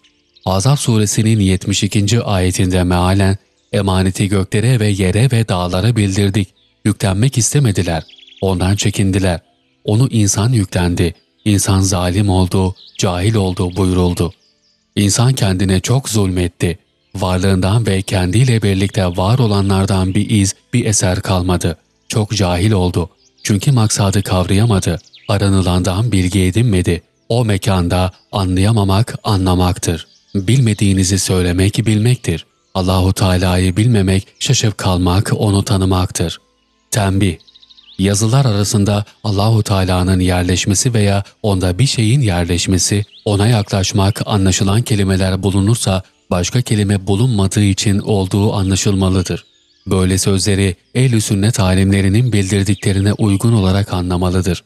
Azap suresinin 72. ayetinde mealen emaneti göklere ve yere ve dağlara bildirdik. Yüklenmek istemediler. Ondan çekindiler. Onu insan yüklendi. İnsan zalim oldu, cahil oldu buyuruldu. İnsan kendine çok zulmetti. Varlığından ve kendiyle birlikte var olanlardan bir iz, bir eser kalmadı. Çok cahil oldu. Çünkü maksadı kavrayamadı. Aranılandan bilgi edinmedi. O mekanda anlayamamak anlamaktır. Bilmediğinizi söylemek bilmektir. Allahu Teala'yı bilmemek şaşıp kalmak onu tanımaktır. Tembih Yazılar arasında Allahu Teala'nın yerleşmesi veya onda bir şeyin yerleşmesi, ona yaklaşmak anlaşılan kelimeler bulunursa başka kelime bulunmadığı için olduğu anlaşılmalıdır. Böyle sözleri ehl-i sünnet alimlerinin bildirdiklerine uygun olarak anlamalıdır.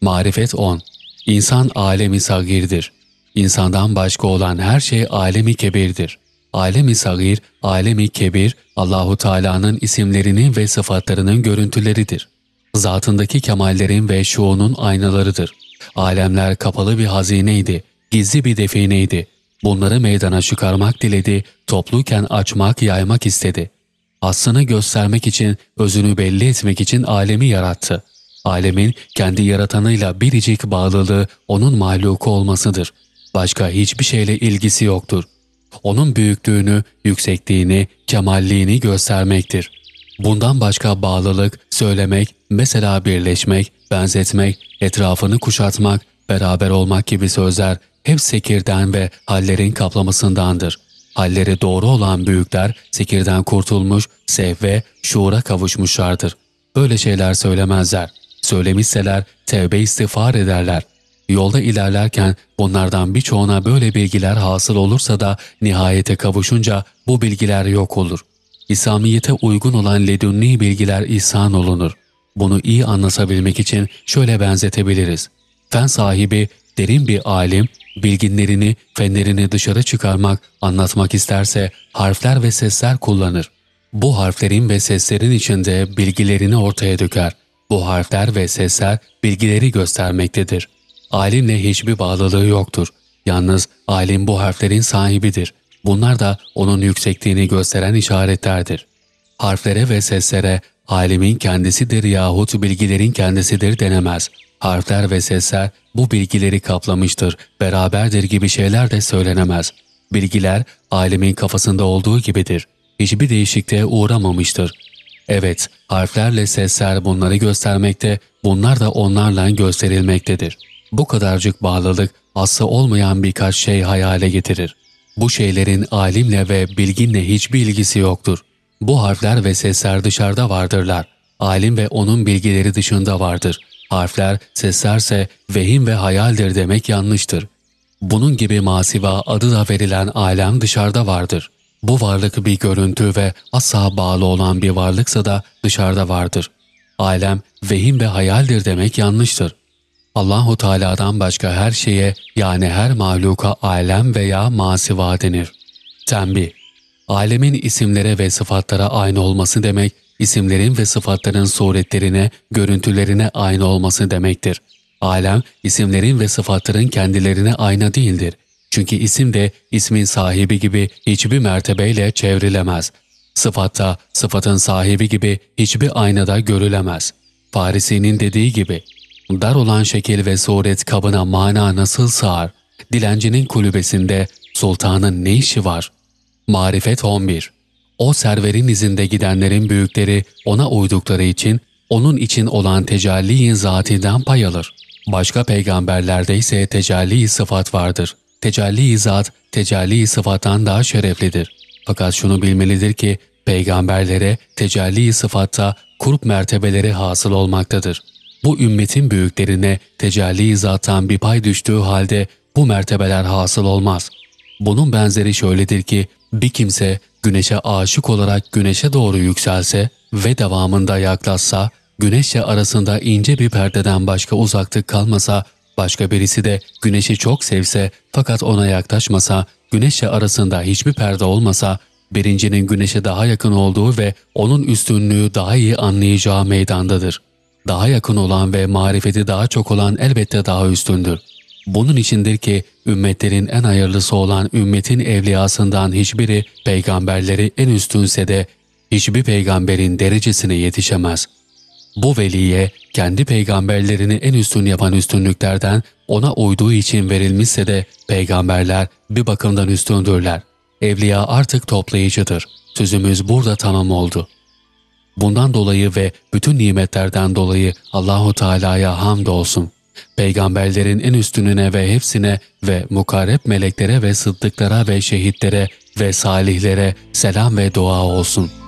Marifet 10. İnsan alemi sagirdir. İnsandan başka olan her şey alemi kebirdir. Alemi sagir, alemi kebir, Allahu Teala'nın isimlerinin ve sıfatlarının görüntüleridir. Zatındaki kemallerin ve şuunun aynalarıdır. Alemler kapalı bir hazineydi, gizli bir defineydi. Bunları meydana çıkarmak diledi, topluken açmak, yaymak istedi. Aslını göstermek için, özünü belli etmek için alemi yarattı. Alemin kendi yaratanıyla biricik bağlılığı onun mahluku olmasıdır. Başka hiçbir şeyle ilgisi yoktur. Onun büyüklüğünü, yüksekliğini, kemalliğini göstermektir. Bundan başka bağlılık, söylemek, mesela birleşmek, benzetmek, etrafını kuşatmak, beraber olmak gibi sözler hep sekirden ve hallerin kaplamasındandır. Halleri doğru olan büyükler sekirden kurtulmuş, sev ve şuura kavuşmuşlardır. Böyle şeyler söylemezler. Söylemişseler tevbe istiğfar ederler. Yolda ilerlerken bunlardan birçoğuna böyle bilgiler hasıl olursa da nihayete kavuşunca bu bilgiler yok olur. İslamiyete uygun olan ledünni bilgiler ihsan olunur. Bunu iyi anlasabilmek için şöyle benzetebiliriz. Fen sahibi derin bir alim, bilginlerini, fenlerini dışarı çıkarmak, anlatmak isterse harfler ve sesler kullanır. Bu harflerin ve seslerin içinde bilgilerini ortaya döker. Bu harfler ve sesler bilgileri göstermektedir. Alimle hiçbir bağlılığı yoktur. Yalnız alim bu harflerin sahibidir. Bunlar da onun yüksekliğini gösteren işaretlerdir. Harflere ve seslere alimin kendisidir yahut bilgilerin kendisidir denemez. Harfler ve sesler bu bilgileri kaplamıştır, beraberdir gibi şeyler de söylenemez. Bilgiler alimin kafasında olduğu gibidir. Hiçbir değişikliğe uğramamıştır. Evet, harflerle sesler bunları göstermekte, bunlar da onlarla gösterilmektedir. Bu kadarcık bağlılık aslı olmayan birkaç şey hayale getirir. Bu şeylerin alimle ve bilginle hiçbir ilgisi yoktur. Bu harfler ve sesler dışarıda vardırlar. Alim ve onun bilgileri dışında vardır. Harfler, seslerse vehim ve hayaldir demek yanlıştır. Bunun gibi masiva adı da verilen alem dışarıda vardır. Bu varlık bir görüntü ve asla bağlı olan bir varlıksa da dışarıda vardır. Alem, vehim ve hayaldir demek yanlıştır. Allahu Teala'dan başka her şeye yani her mahluka alem veya masiva denir. Tembih Alemin isimlere ve sıfatlara aynı olması demek, isimlerin ve sıfatların suretlerine, görüntülerine aynı olması demektir. Alem, isimlerin ve sıfatların kendilerine ayna değildir. Çünkü isim de ismin sahibi gibi hiçbir mertebeyle çevrilemez. Sıfatta sıfatın sahibi gibi hiçbir aynada görülemez. Farisi'nin dediği gibi, dar olan şekil ve suret kabına mana nasıl sığar? Dilencinin kulübesinde sultanın ne işi var? Marifet 11 O serverin izinde gidenlerin büyükleri ona uydukları için onun için olan tecelli-i zatinden pay alır. Başka peygamberlerde ise tecelli-i sıfat vardır. Tecelli-i zat, tecelli-i sıfattan daha şereflidir. Fakat şunu bilmelidir ki, peygamberlere tecelli-i sıfatta kurp mertebeleri hasıl olmaktadır. Bu ümmetin büyüklerine tecelli-i zattan bir pay düştüğü halde bu mertebeler hasıl olmaz. Bunun benzeri şöyledir ki, bir kimse güneşe aşık olarak güneşe doğru yükselse ve devamında yaklaşsa, güneşle arasında ince bir perdeden başka uzaklık kalmasa, başka birisi de güneşi çok sevse fakat ona yaklaşmasa, güneşle arasında hiçbir perde olmasa, birincinin güneşe daha yakın olduğu ve onun üstünlüğü daha iyi anlayacağı meydandadır. Daha yakın olan ve marifeti daha çok olan elbette daha üstündür. Bunun içindir ki ümmetlerin en hayırlısı olan ümmetin evliyasından hiçbiri peygamberleri en üstünse de hiçbir peygamberin derecesine yetişemez. Bu veliye kendi peygamberlerini en üstün yapan üstünlüklerden ona uyduğu için verilmişse de peygamberler bir bakımdan üstündürler. Evliya artık toplayıcıdır. Sözümüz burada tamam oldu. Bundan dolayı ve bütün nimetlerden dolayı Allahu Teala'ya hamd olsun. Peygamberlerin en üstününe ve hepsine ve mukarreb meleklere ve sıddıklara ve şehitlere ve salihlere selam ve dua olsun.''